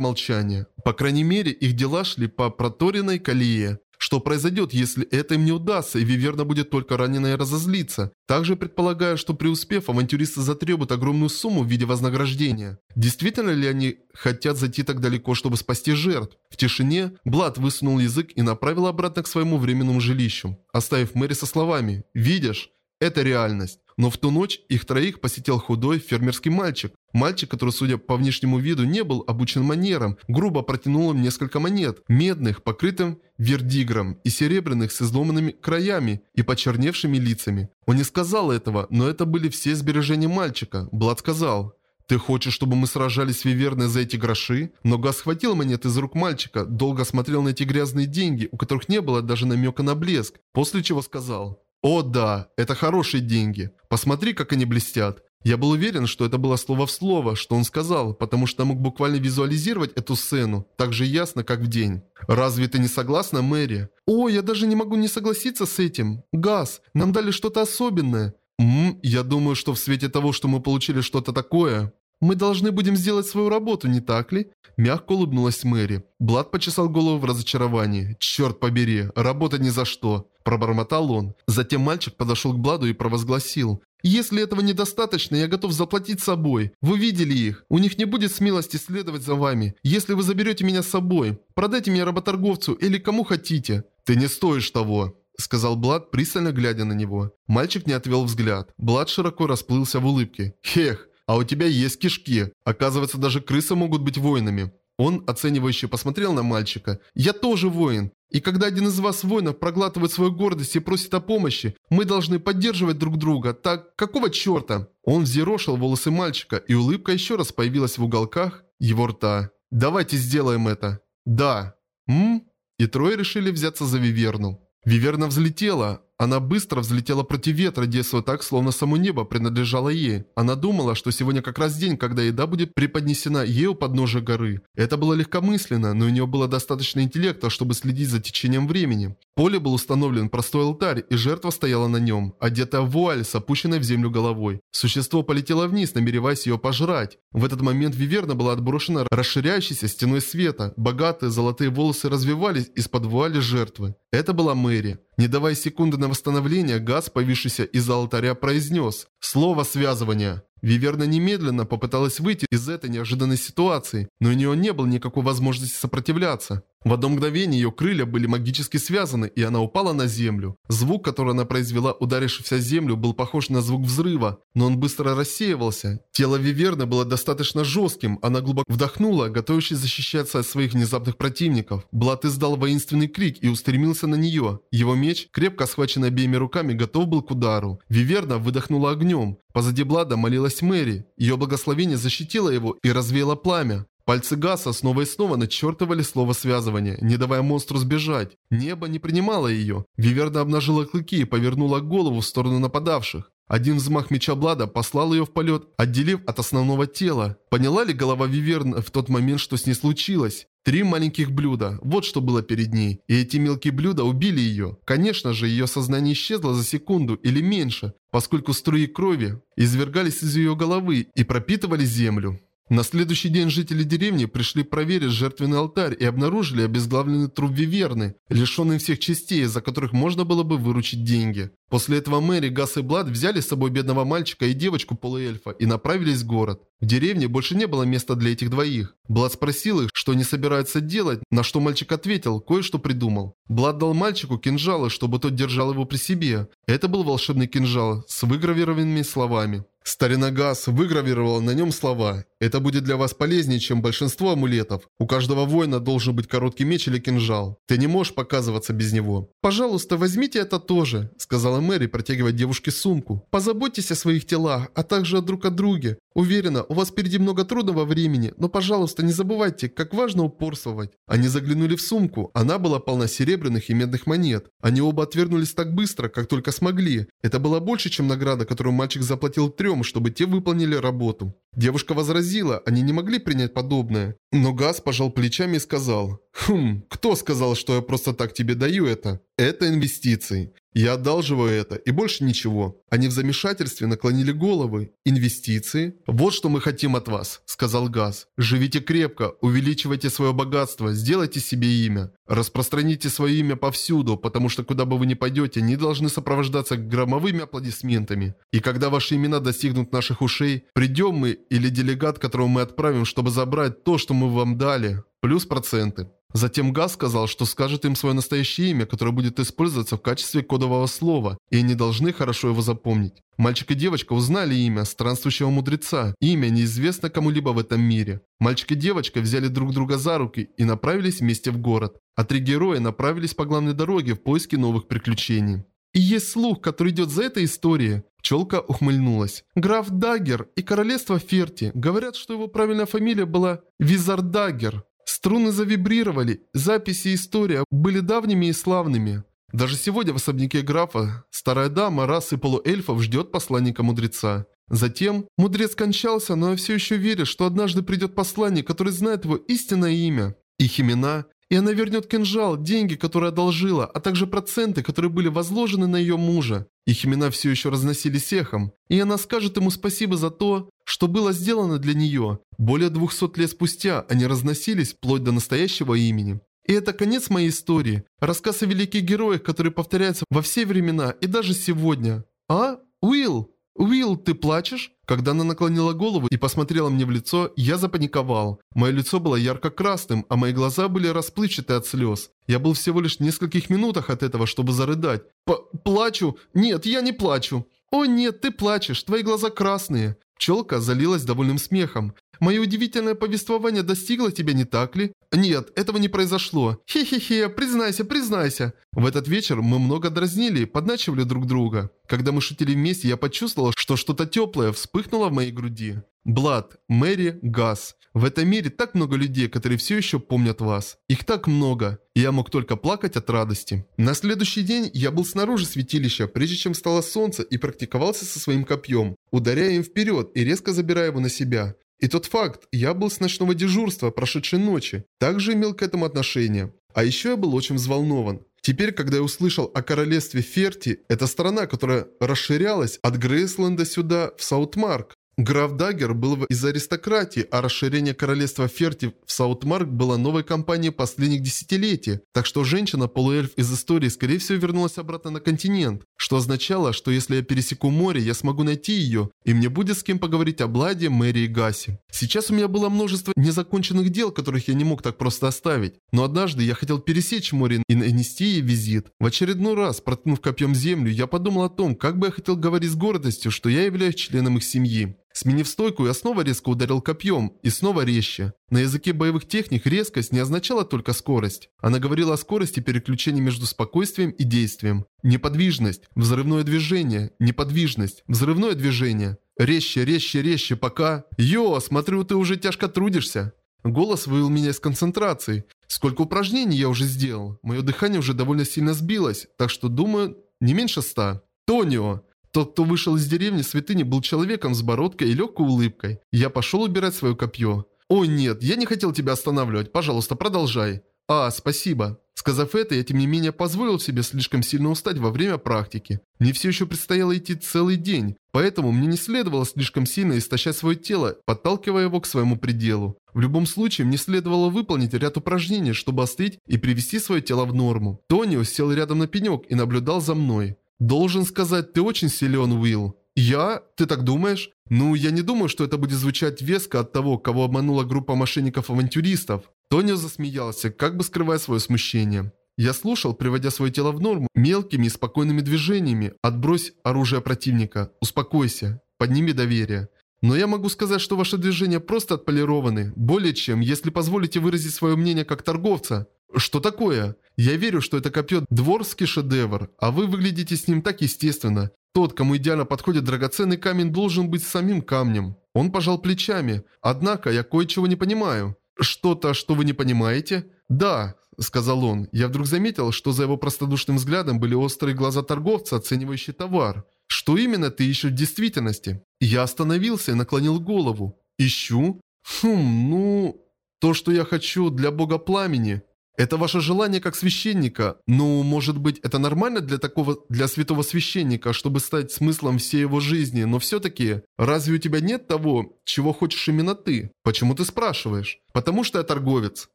молчание. По крайней мере, их дела шли по проторенной колее. Что произойдет, если это им не удастся, и Виверна будет только ранена и разозлиться? Также предполагаю, что преуспев, авантюристы затребуют огромную сумму в виде вознаграждения. Действительно ли они хотят зайти так далеко, чтобы спасти жертв? В тишине Блад высунул язык и направил обратно к своему временному жилищу, оставив Мэри со словами «Видишь, это реальность». Но в ту ночь их троих посетил худой фермерский мальчик. Мальчик, который, судя по внешнему виду, не был обучен манерам, грубо протянул им несколько монет, медных, покрытым вердигром, и серебряных с изломанными краями и почерневшими лицами. Он не сказал этого, но это были все сбережения мальчика. Блад сказал, «Ты хочешь, чтобы мы сражались с Виверной за эти гроши?» Но Газ схватил монеты из рук мальчика, долго смотрел на эти грязные деньги, у которых не было даже намека на блеск, после чего сказал, «О да, это хорошие деньги. Посмотри, как они блестят». Я был уверен, что это было слово в слово, что он сказал, потому что мог буквально визуализировать эту сцену, так же ясно, как в день. «Разве ты не согласна, Мэри?» «О, я даже не могу не согласиться с этим. Газ, нам дали что-то особенное». «Ммм, я думаю, что в свете того, что мы получили что-то такое...» «Мы должны будем сделать свою работу, не так ли?» Мягко улыбнулась Мэри. Блад почесал голову в разочаровании. «Черт побери, работать ни за что!» Пробормотал он. Затем мальчик подошел к Бладу и провозгласил. «Если этого недостаточно, я готов заплатить собой. Вы видели их. У них не будет смелости следовать за вами. Если вы заберете меня с собой, продайте меня работорговцу или кому хотите». «Ты не стоишь того», — сказал Блад, пристально глядя на него. Мальчик не отвел взгляд. Блад широко расплылся в улыбке. «Хех, а у тебя есть кишки. Оказывается, даже крысы могут быть воинами. Он оценивающе посмотрел на мальчика. «Я тоже воин. И когда один из вас, воинов, проглатывает свою гордость и просит о помощи, мы должны поддерживать друг друга. Так, какого черта?» Он взъерошил волосы мальчика, и улыбка еще раз появилась в уголках его рта. «Давайте сделаем это». «Да». «М?» И трое решили взяться за Виверну. Виверна взлетела, она быстро взлетела против ветра, действуя так, словно само небо принадлежало ей. Она думала, что сегодня как раз день, когда еда будет преподнесена ей у подножия горы. Это было легкомысленно, но у нее было достаточно интеллекта, чтобы следить за течением времени. В поле был установлен простой алтарь, и жертва стояла на нем, одетая в вуаль с опущенной в землю головой. Существо полетело вниз, намереваясь ее пожрать. В этот момент Виверна была отброшена расширяющейся стеной света. Богатые золотые волосы развивались из-под вуали жертвы. Это была Мэри. Не давая секунды на восстановление, газ, повисшийся из-за алтаря, произнес «Слово связывания». Виверна немедленно попыталась выйти из этой неожиданной ситуации, но у нее не было никакой возможности сопротивляться. В одно мгновение ее крылья были магически связаны, и она упала на землю. Звук, который она произвела, ударившись о землю, был похож на звук взрыва, но он быстро рассеивался. Тело Виверны было достаточно жестким, она глубоко вдохнула, готовясь защищаться от своих внезапных противников. Блад издал воинственный крик и устремился на нее. Его меч, крепко схваченный обеими руками, готов был к удару. Виверна выдохнула огнем. Позади Блада молилась Мэри. Ее благословение защитило его и развеяло пламя. Пальцы Гаса снова и снова начертывали слово связывания, не давая монстру сбежать. Небо не принимало ее. Виверна обнажила клыки и повернула голову в сторону нападавших. Один взмах меча Блада послал ее в полет, отделив от основного тела. Поняла ли голова Виверн в тот момент, что с ней случилось? Три маленьких блюда, вот что было перед ней. И эти мелкие блюда убили ее. Конечно же, ее сознание исчезло за секунду или меньше, поскольку струи крови извергались из ее головы и пропитывали землю. На следующий день жители деревни пришли проверить жертвенный алтарь и обнаружили обезглавленный труп Виверны, лишенный всех частей, за которых можно было бы выручить деньги. После этого Мэри, Гас и Блад взяли с собой бедного мальчика и девочку полуэльфа и направились в город. В деревне больше не было места для этих двоих. Блад спросил их, что они собираются делать, на что мальчик ответил, кое-что придумал. Блад дал мальчику кинжалы, чтобы тот держал его при себе. Это был волшебный кинжал с выгравированными словами. Старина Газ выгравировала на нем слова «Это будет для вас полезнее, чем большинство амулетов. У каждого воина должен быть короткий меч или кинжал. Ты не можешь показываться без него». «Пожалуйста, возьмите это тоже», – сказала Мэри, протягивая девушке сумку. «Позаботьтесь о своих телах, а также о друг о друге. Уверена, у вас впереди много трудного времени, но, пожалуйста, не забывайте, как важно упорствовать». Они заглянули в сумку. Она была полна серебряных и медных монет. Они оба отвернулись так быстро, как только смогли. Это было больше, чем награда, которую мальчик заплатил трем, чтобы те выполнили работу. Девушка возразила, они не могли принять подобное. Но Газ пожал плечами и сказал, «Хм, кто сказал, что я просто так тебе даю это? Это инвестиции. Я одалживаю это, и больше ничего. Они в замешательстве наклонили головы. Инвестиции? Вот что мы хотим от вас, сказал Газ. Живите крепко, увеличивайте свое богатство, сделайте себе имя. Распространите свое имя повсюду, потому что куда бы вы ни пойдете, не должны сопровождаться громовыми аплодисментами. И когда ваши имена достигнут наших ушей, придем мы или делегат, которого мы отправим, чтобы забрать то, что мы вам дали, плюс проценты. Затем Газ сказал, что скажет им свое настоящее имя, которое будет использоваться в качестве кодового слова, и они должны хорошо его запомнить. Мальчик и девочка узнали имя странствующего мудреца. Имя неизвестно кому-либо в этом мире. Мальчик и девочка взяли друг друга за руки и направились вместе в город. А три героя направились по главной дороге в поиске новых приключений. И есть слух, который идет за этой историей. Пчелка ухмыльнулась. Граф Даггер и королевство Ферти говорят, что его правильная фамилия была Визар Даггер. Струны завибрировали, записи и история были давними и славными. Даже сегодня в особняке графа старая дама расы полуэльфов ждет посланника-мудреца. Затем мудрец кончался, но я все еще верю, что однажды придет посланник, который знает его истинное имя. Их имена и она вернет кинжал, деньги, которые одолжила, а также проценты, которые были возложены на ее мужа. Их имена все еще разносились эхом, и она скажет ему спасибо за то, что было сделано для нее. Более 200 лет спустя они разносились вплоть до настоящего имени. И это конец моей истории. Рассказ о великих героях, который повторяется во все времена и даже сегодня. А? Уилл? Уилл, ты плачешь? Когда она наклонила голову и посмотрела мне в лицо, я запаниковал. Мое лицо было ярко-красным, а мои глаза были расплывчаты от слез. Я был всего лишь в нескольких минутах от этого, чтобы зарыдать. П «Плачу? Нет, я не плачу». «О нет, ты плачешь, твои глаза красные». Пчелка залилась довольным смехом. Мое удивительное повествование достигло тебя, не так ли? Нет, этого не произошло. Хе-хе-хе, признайся, признайся. В этот вечер мы много дразнили, подначивали друг друга. Когда мы шутили вместе, я почувствовал, что что-то теплое вспыхнуло в моей груди. Блад, Мэри, Газ. В этом мире так много людей, которые все еще помнят вас. Их так много. И я мог только плакать от радости. На следующий день я был снаружи святилища, прежде чем встало солнце и практиковался со своим копьем, ударяя им вперед и резко забирая его на себя. И тот факт, я был с ночного дежурства прошедшей ночи, также имел к этому отношение. А еще я был очень взволнован. Теперь, когда я услышал о королевстве Ферти, это страна, которая расширялась от Грейсленда сюда, в Саутмарк, Граф Даггер был из аристократии, а расширение королевства Ферти в Саутмарк было новой кампанией последних десятилетий, так что женщина-полуэльф из истории скорее всего вернулась обратно на континент, что означало, что если я пересеку море, я смогу найти ее, и мне будет с кем поговорить о Бладе, Мэри и Гасе. Сейчас у меня было множество незаконченных дел, которых я не мог так просто оставить, но однажды я хотел пересечь море и нанести ей визит. В очередной раз, проткнув копьем землю, я подумал о том, как бы я хотел говорить с гордостью, что я являюсь членом их семьи. Сменив стойку, я снова резко ударил копьем, и снова резче. На языке боевых техник резкость не означала только скорость. Она говорила о скорости переключения между спокойствием и действием. Неподвижность, взрывное движение, неподвижность, взрывное движение. Резче, резче, резче, пока... Йо, смотрю, ты уже тяжко трудишься. Голос вывел меня из концентрации. Сколько упражнений я уже сделал. Мое дыхание уже довольно сильно сбилось, так что думаю, не меньше ста. Тонио. Тот, кто вышел из деревни святыни, был человеком с бородкой и легкой улыбкой. Я пошел убирать свое копье. «О нет, я не хотел тебя останавливать. Пожалуйста, продолжай». «А, спасибо». Сказав это, я тем не менее позволил себе слишком сильно устать во время практики. Мне все еще предстояло идти целый день, поэтому мне не следовало слишком сильно истощать свое тело, подталкивая его к своему пределу. В любом случае, мне следовало выполнить ряд упражнений, чтобы остыть и привести свое тело в норму. Тонио сел рядом на пенек и наблюдал за мной. «Должен сказать, ты очень силен, Уилл». «Я? Ты так думаешь?» «Ну, я не думаю, что это будет звучать веско от того, кого обманула группа мошенников-авантюристов». Тонио засмеялся, как бы скрывая свое смущение. Я слушал, приводя свое тело в норму, мелкими и спокойными движениями. Отбрось оружие противника. Успокойся. Подними доверие. Но я могу сказать, что ваши движения просто отполированы. Более чем, если позволите выразить свое мнение как торговца. Что такое? Я верю, что это копье дворский шедевр, а вы выглядите с ним так естественно. Тот, кому идеально подходит драгоценный камень, должен быть самим камнем. Он пожал плечами. Однако, я кое-чего не понимаю. Что-то, что вы не понимаете? Да, сказал он. Я вдруг заметил, что за его простодушным взглядом были острые глаза торговца, оценивающие товар. Что именно ты ищешь в действительности? Я остановился и наклонил голову. Ищу? Хм, ну... То, что я хочу для бога пламени. Это ваше желание как священника. Ну, может быть, это нормально для такого, для святого священника, чтобы стать смыслом всей его жизни, но все-таки, разве у тебя нет того, чего хочешь именно ты? Почему ты спрашиваешь? Потому что я торговец.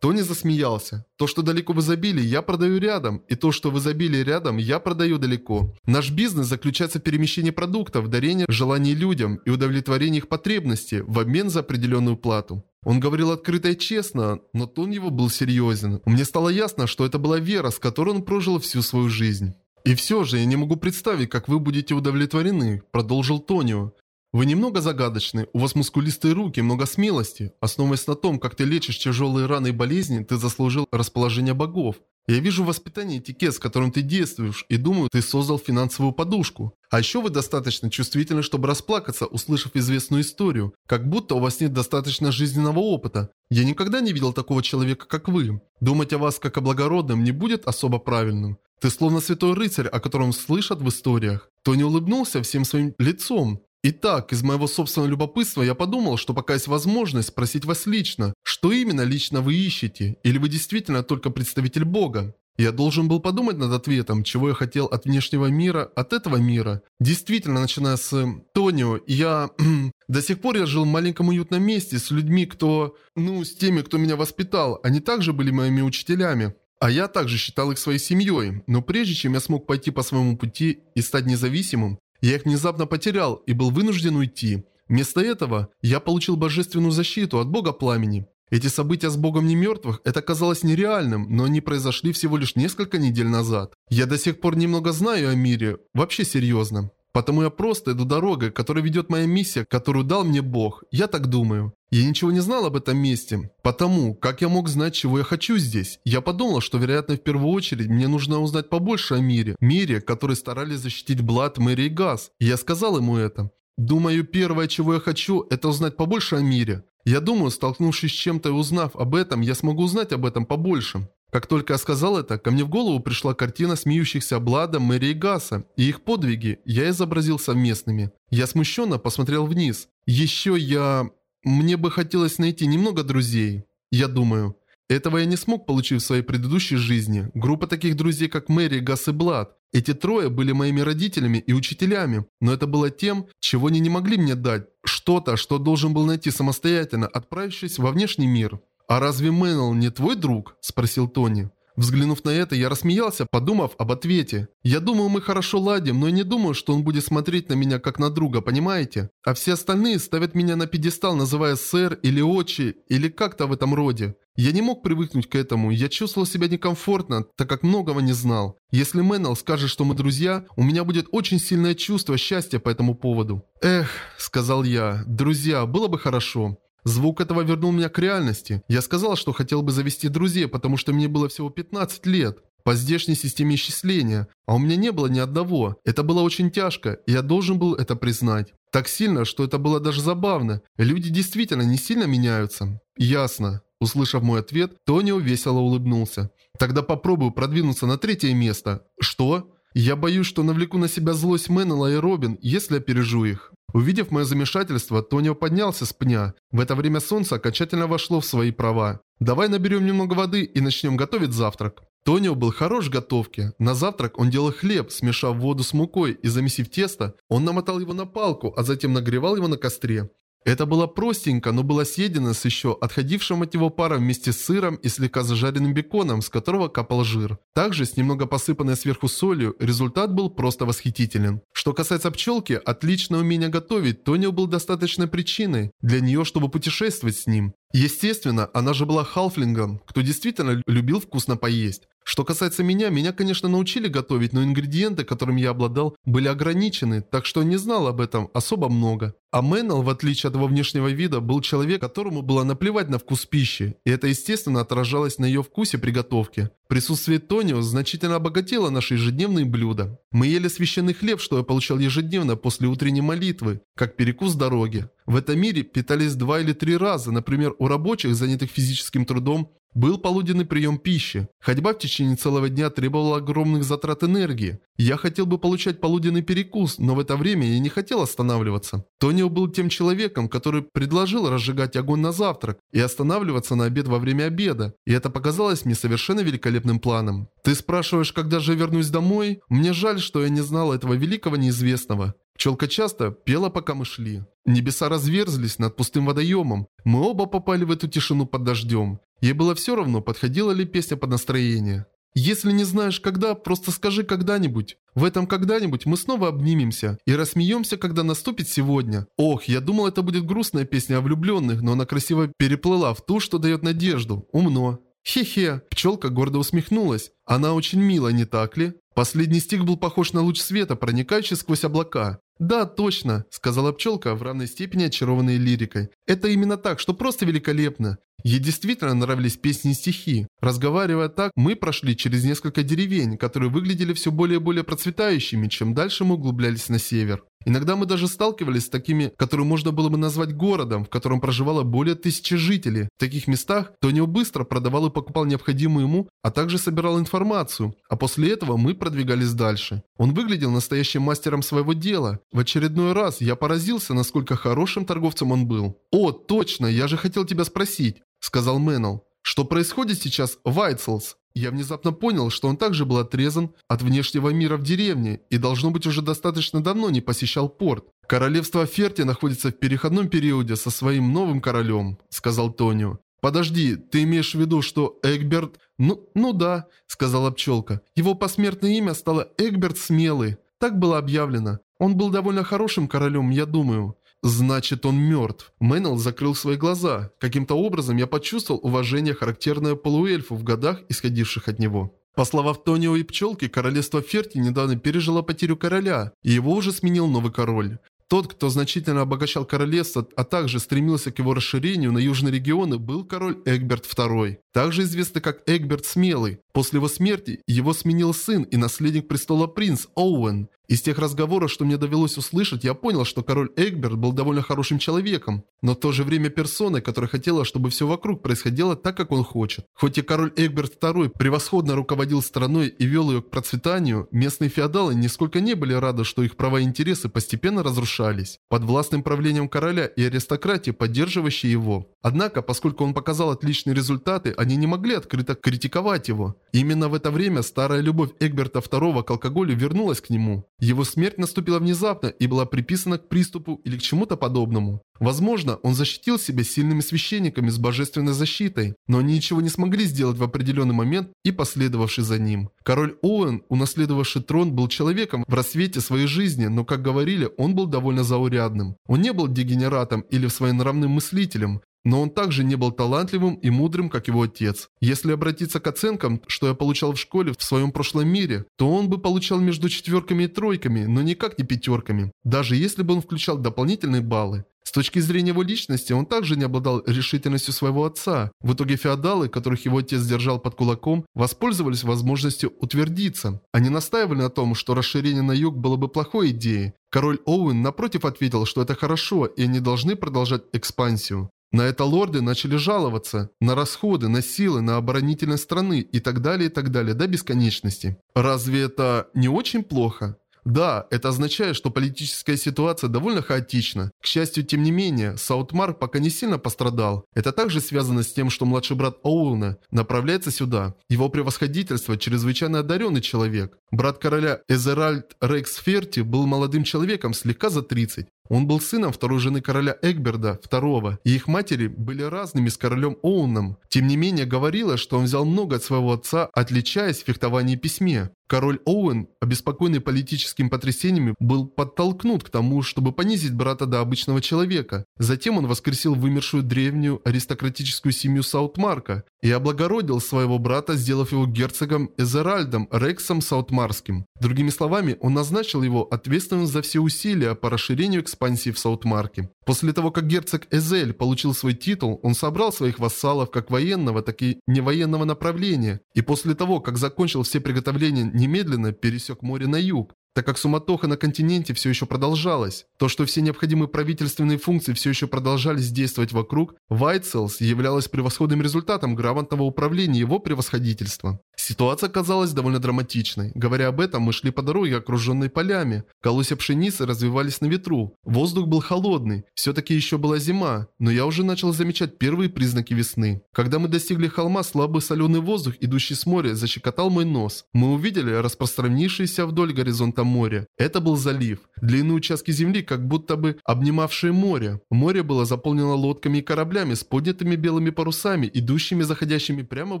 Тони засмеялся. То, что далеко в изобилии, я продаю рядом, и то, что в изобилии рядом, я продаю далеко. Наш бизнес заключается в перемещении продуктов, дарении желаний людям и удовлетворении их потребностей в обмен за определенную плату. Он говорил открыто и честно, но тон его был серьезен. Мне стало ясно, что это была вера, с которой он прожил всю свою жизнь. «И все же я не могу представить, как вы будете удовлетворены», – продолжил Тонио. «Вы немного загадочны, у вас мускулистые руки, много смелости. Основываясь на том, как ты лечишь тяжелые раны и болезни, ты заслужил расположение богов. Я вижу воспитание этикет, с которым ты действуешь, и думаю, ты создал финансовую подушку. А еще вы достаточно чувствительны, чтобы расплакаться, услышав известную историю. Как будто у вас нет достаточно жизненного опыта. Я никогда не видел такого человека, как вы. Думать о вас как о благородном не будет особо правильным. Ты словно святой рыцарь, о котором слышат в историях. Тони улыбнулся всем своим лицом. Итак, из моего собственного любопытства я подумал, что пока есть возможность спросить вас лично, что именно лично вы ищете, или вы действительно только представитель Бога? Я должен был подумать над ответом, чего я хотел от внешнего мира, от этого мира. Действительно, начиная с э, Тонио, я... до сих пор я жил в маленьком уютном месте с людьми, кто... Ну, с теми, кто меня воспитал. Они также были моими учителями. А я также считал их своей семьей. Но прежде чем я смог пойти по своему пути и стать независимым, я их внезапно потерял и был вынужден уйти. Вместо этого я получил божественную защиту от бога пламени. Эти события с богом немертвых, это казалось нереальным, но они произошли всего лишь несколько недель назад. Я до сих пор немного знаю о мире, вообще серьезно. Потому я просто иду дорогой, которая ведет моя миссия, которую дал мне Бог. Я так думаю. Я ничего не знал об этом месте. Потому, как я мог знать, чего я хочу здесь? Я подумал, что, вероятно, в первую очередь мне нужно узнать побольше о мире. Мире, который старались защитить Блад, Мэри и Газ. Я сказал ему это. Думаю, первое, чего я хочу, это узнать побольше о мире. Я думаю, столкнувшись с чем-то и узнав об этом, я смогу узнать об этом побольше. Как только я сказал это, ко мне в голову пришла картина смеющихся Блада, Мэри и Гаса, и их подвиги я изобразил совместными. Я смущенно посмотрел вниз. Еще я... Мне бы хотелось найти немного друзей. Я думаю. Этого я не смог получить в своей предыдущей жизни. Группа таких друзей, как Мэри, Гас и Блад. Эти трое были моими родителями и учителями, но это было тем, чего они не могли мне дать. Что-то, что должен был найти самостоятельно, отправившись во внешний мир. «А разве Мэннел не твой друг?» – спросил Тони. Взглянув на это, я рассмеялся, подумав об ответе. Я думаю, мы хорошо ладим, но я не думаю, что он будет смотреть на меня как на друга, понимаете? А все остальные ставят меня на пьедестал, называя сэр или отчи, или как-то в этом роде. Я не мог привыкнуть к этому, я чувствовал себя некомфортно, так как многого не знал. Если Мэннел скажет, что мы друзья, у меня будет очень сильное чувство счастья по этому поводу. «Эх», — сказал я, — «друзья, было бы хорошо». Звук этого вернул меня к реальности. Я сказал, что хотел бы завести друзей, потому что мне было всего 15 лет. По здешней системе исчисления. А у меня не было ни одного. Это было очень тяжко, и я должен был это признать. Так сильно, что это было даже забавно. Люди действительно не сильно меняются. Ясно. Услышав мой ответ, Тонио весело улыбнулся. Тогда попробую продвинуться на третье место. Что? Я боюсь, что навлеку на себя злость Мэннела и Робин, если опережу их. Увидев мое замешательство, Тонио поднялся с пня. В это время солнце окончательно вошло в свои права. Давай наберем немного воды и начнем готовить завтрак. Тонио был хорош в готовке. На завтрак он делал хлеб, смешав воду с мукой и замесив тесто, он намотал его на палку, а затем нагревал его на костре. Это было простенько, но было съедено с еще отходившим от него паром вместе с сыром и слегка зажаренным беконом, с которого капал жир. Также с немного посыпанной сверху солью, результат был просто восхитителен. Что касается пчелки, отличное умение готовить, Тонио был достаточной причиной для нее, чтобы путешествовать с ним. Естественно, она же была халфлингом, кто действительно любил вкусно поесть. Что касается меня, меня, конечно, научили готовить, но ингредиенты, которыми я обладал, были ограничены, так что не знал об этом особо много. А Мэннел, в отличие от его внешнего вида, был человек, которому было наплевать на вкус пищи, и это, естественно, отражалось на ее вкусе приготовки. Присутствие Тонио значительно обогатило наши ежедневные блюда. Мы ели священный хлеб, что я получал ежедневно после утренней молитвы, как перекус дороги. В этом мире питались два или три раза, например, у рабочих, занятых физическим трудом, был полуденный прием пищи. Ходьба в течение целого дня требовала огромных затрат энергии. Я хотел бы получать полуденный перекус, но в это время я не хотел останавливаться. Тонио был тем человеком, который предложил разжигать огонь на завтрак и останавливаться на обед во время обеда, и это показалось мне совершенно великолепным планом. Ты спрашиваешь, когда же я вернусь домой? Мне жаль, что я не знал этого великого неизвестного. Пчелка часто пела, пока мы шли. Небеса разверзлись над пустым водоемом. Мы оба попали в эту тишину под дождем. Ей было все равно, подходила ли песня под настроение. Если не знаешь когда, просто скажи когда-нибудь. В этом когда-нибудь мы снова обнимемся и рассмеемся, когда наступит сегодня. Ох, я думал это будет грустная песня о влюбленных, но она красиво переплыла в ту, что дает надежду. Умно. Хе-хе, пчелка гордо усмехнулась. Она очень мила, не так ли? Последний стих был похож на луч света, проникающий сквозь облака. «Да, точно», — сказала пчелка, в равной степени очарованной лирикой. «Это именно так, что просто великолепно. Ей действительно нравились песни и стихи. Разговаривая так, мы прошли через несколько деревень, которые выглядели все более и более процветающими, чем дальше мы углублялись на север. Иногда мы даже сталкивались с такими, которые можно было бы назвать городом, в котором проживало более тысячи жителей. В таких местах Тонио быстро продавал и покупал необходимую ему, а также собирал информацию, а после этого мы продвигались дальше. Он выглядел настоящим мастером своего дела. В очередной раз я поразился, насколько хорошим торговцем он был. «О, точно, я же хотел тебя спросить», — сказал Мэннел. «Что происходит сейчас в Вайтселс?» Я внезапно понял, что он также был отрезан от внешнего мира в деревне и, должно быть, уже достаточно давно не посещал порт. «Королевство Ферти находится в переходном периоде со своим новым королем», — сказал Тонио. «Подожди, ты имеешь в виду, что Эгберт...» «Ну, ну да», — сказала пчелка. «Его посмертное имя стало Эгберт Смелый. Так было объявлено. Он был довольно хорошим королем, я думаю». Значит, он мертв. Мэннел закрыл свои глаза. Каким-то образом я почувствовал уважение, характерное полуэльфу в годах, исходивших от него. По словам Тонио и Пчелки, королевство Ферти недавно пережило потерю короля, и его уже сменил новый король. Тот, кто значительно обогащал королевство, а также стремился к его расширению на южные регионы, был король Эгберт II, также известный как Эгберт Смелый. После его смерти его сменил сын и наследник престола принц Оуэн. Из тех разговоров, что мне довелось услышать, я понял, что король Эгберт был довольно хорошим человеком, но в то же время персоной, которая хотела, чтобы все вокруг происходило так, как он хочет. Хоть и король Эгберт II превосходно руководил страной и вел ее к процветанию, местные феодалы нисколько не были рады, что их права и интересы постепенно разрушались. Под властным правлением короля и аристократии, поддерживающей его. Однако, поскольку он показал отличные результаты, они не могли открыто критиковать его. именно в это время старая любовь Эгберта II к алкоголю вернулась к нему. Его смерть наступила внезапно и была приписана к приступу или к чему-то подобному. Возможно, он защитил себя сильными священниками с божественной защитой, но они ничего не смогли сделать в определенный момент и последовавший за ним. Король Оуэн, унаследовавший трон, был человеком в рассвете своей жизни, но, как говорили, он был довольно заурядным. Он не был дегенератом или своенравным мыслителем, но он также не был талантливым и мудрым, как его отец. Если обратиться к оценкам, что я получал в школе в своем прошлом мире, то он бы получал между четверками и тройками, но никак не пятерками, даже если бы он включал дополнительные баллы. С точки зрения его личности, он также не обладал решительностью своего отца. В итоге феодалы, которых его отец держал под кулаком, воспользовались возможностью утвердиться. Они настаивали на том, что расширение на юг было бы плохой идеей. Король Оуэн напротив ответил, что это хорошо, и они должны продолжать экспансию. На это лорды начали жаловаться. На расходы, на силы, на оборонительность страны и так далее, и так далее, до бесконечности. Разве это не очень плохо? Да, это означает, что политическая ситуация довольно хаотична. К счастью, тем не менее, Саутмарк пока не сильно пострадал. Это также связано с тем, что младший брат Оуэна направляется сюда. Его превосходительство – чрезвычайно одаренный человек. Брат короля Эзеральд Рекс Ферти был молодым человеком слегка за 30. Он был сыном второй жены короля Эгберда II, и их матери были разными с королем Оуном. Тем не менее, говорилось, что он взял много от своего отца, отличаясь в фехтовании и письме. Король Оуэн, обеспокоенный политическими потрясениями, был подтолкнут к тому, чтобы понизить брата до обычного человека. Затем он воскресил вымершую древнюю аристократическую семью Саутмарка и облагородил своего брата, сделав его герцогом Эзеральдом Рексом Саутмарским. Другими словами, он назначил его ответственным за все усилия по расширению экспансии в Саутмарке. После того, как герцог Эзель получил свой титул, он собрал своих вассалов как военного, так и невоенного направления. И после того, как закончил все приготовления, немедленно пересек море на юг. Так как суматоха на континенте все еще продолжалась, то, что все необходимые правительственные функции все еще продолжались действовать вокруг, Вайтселс являлось превосходным результатом грамотного управления его превосходительства. Ситуация казалась довольно драматичной. Говоря об этом, мы шли по дороге, окруженной полями. Колосья пшеницы развивались на ветру. Воздух был холодный. Все-таки еще была зима, но я уже начал замечать первые признаки весны. Когда мы достигли холма, слабый соленый воздух, идущий с моря, защекотал мой нос. Мы увидели распространившееся вдоль горизонта море. Это был залив. Длинные участки земли, как будто бы обнимавшие море. Море было заполнено лодками и кораблями с поднятыми белыми парусами, идущими заходящими прямо в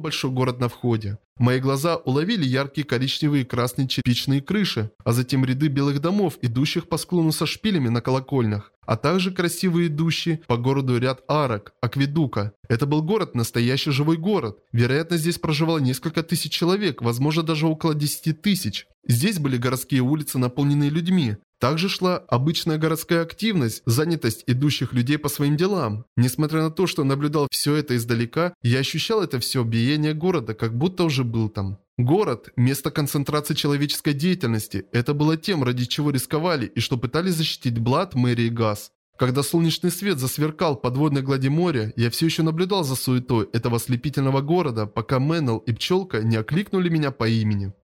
большой город на входе. Мои глаза уловили яркие коричневые и красные черепичные крыши, а затем ряды белых домов, идущих по склону со шпилями на колокольнях, а также красивые идущие по городу ряд арок, акведука. Это был город, настоящий живой город. Вероятно, здесь проживало несколько тысяч человек, возможно, даже около 10 тысяч. Здесь были городские улицы, наполненные людьми. Также шла обычная городская активность, занятость идущих людей по своим делам. Несмотря на то, что наблюдал все это издалека, я ощущал это все биение города, как будто уже был там. Город – место концентрации человеческой деятельности. Это было тем, ради чего рисковали и что пытались защитить Блад, Мэри и Газ. Когда солнечный свет засверкал под водной глади моря, я все еще наблюдал за суетой этого ослепительного города, пока Мэннел и Пчелка не окликнули меня по имени.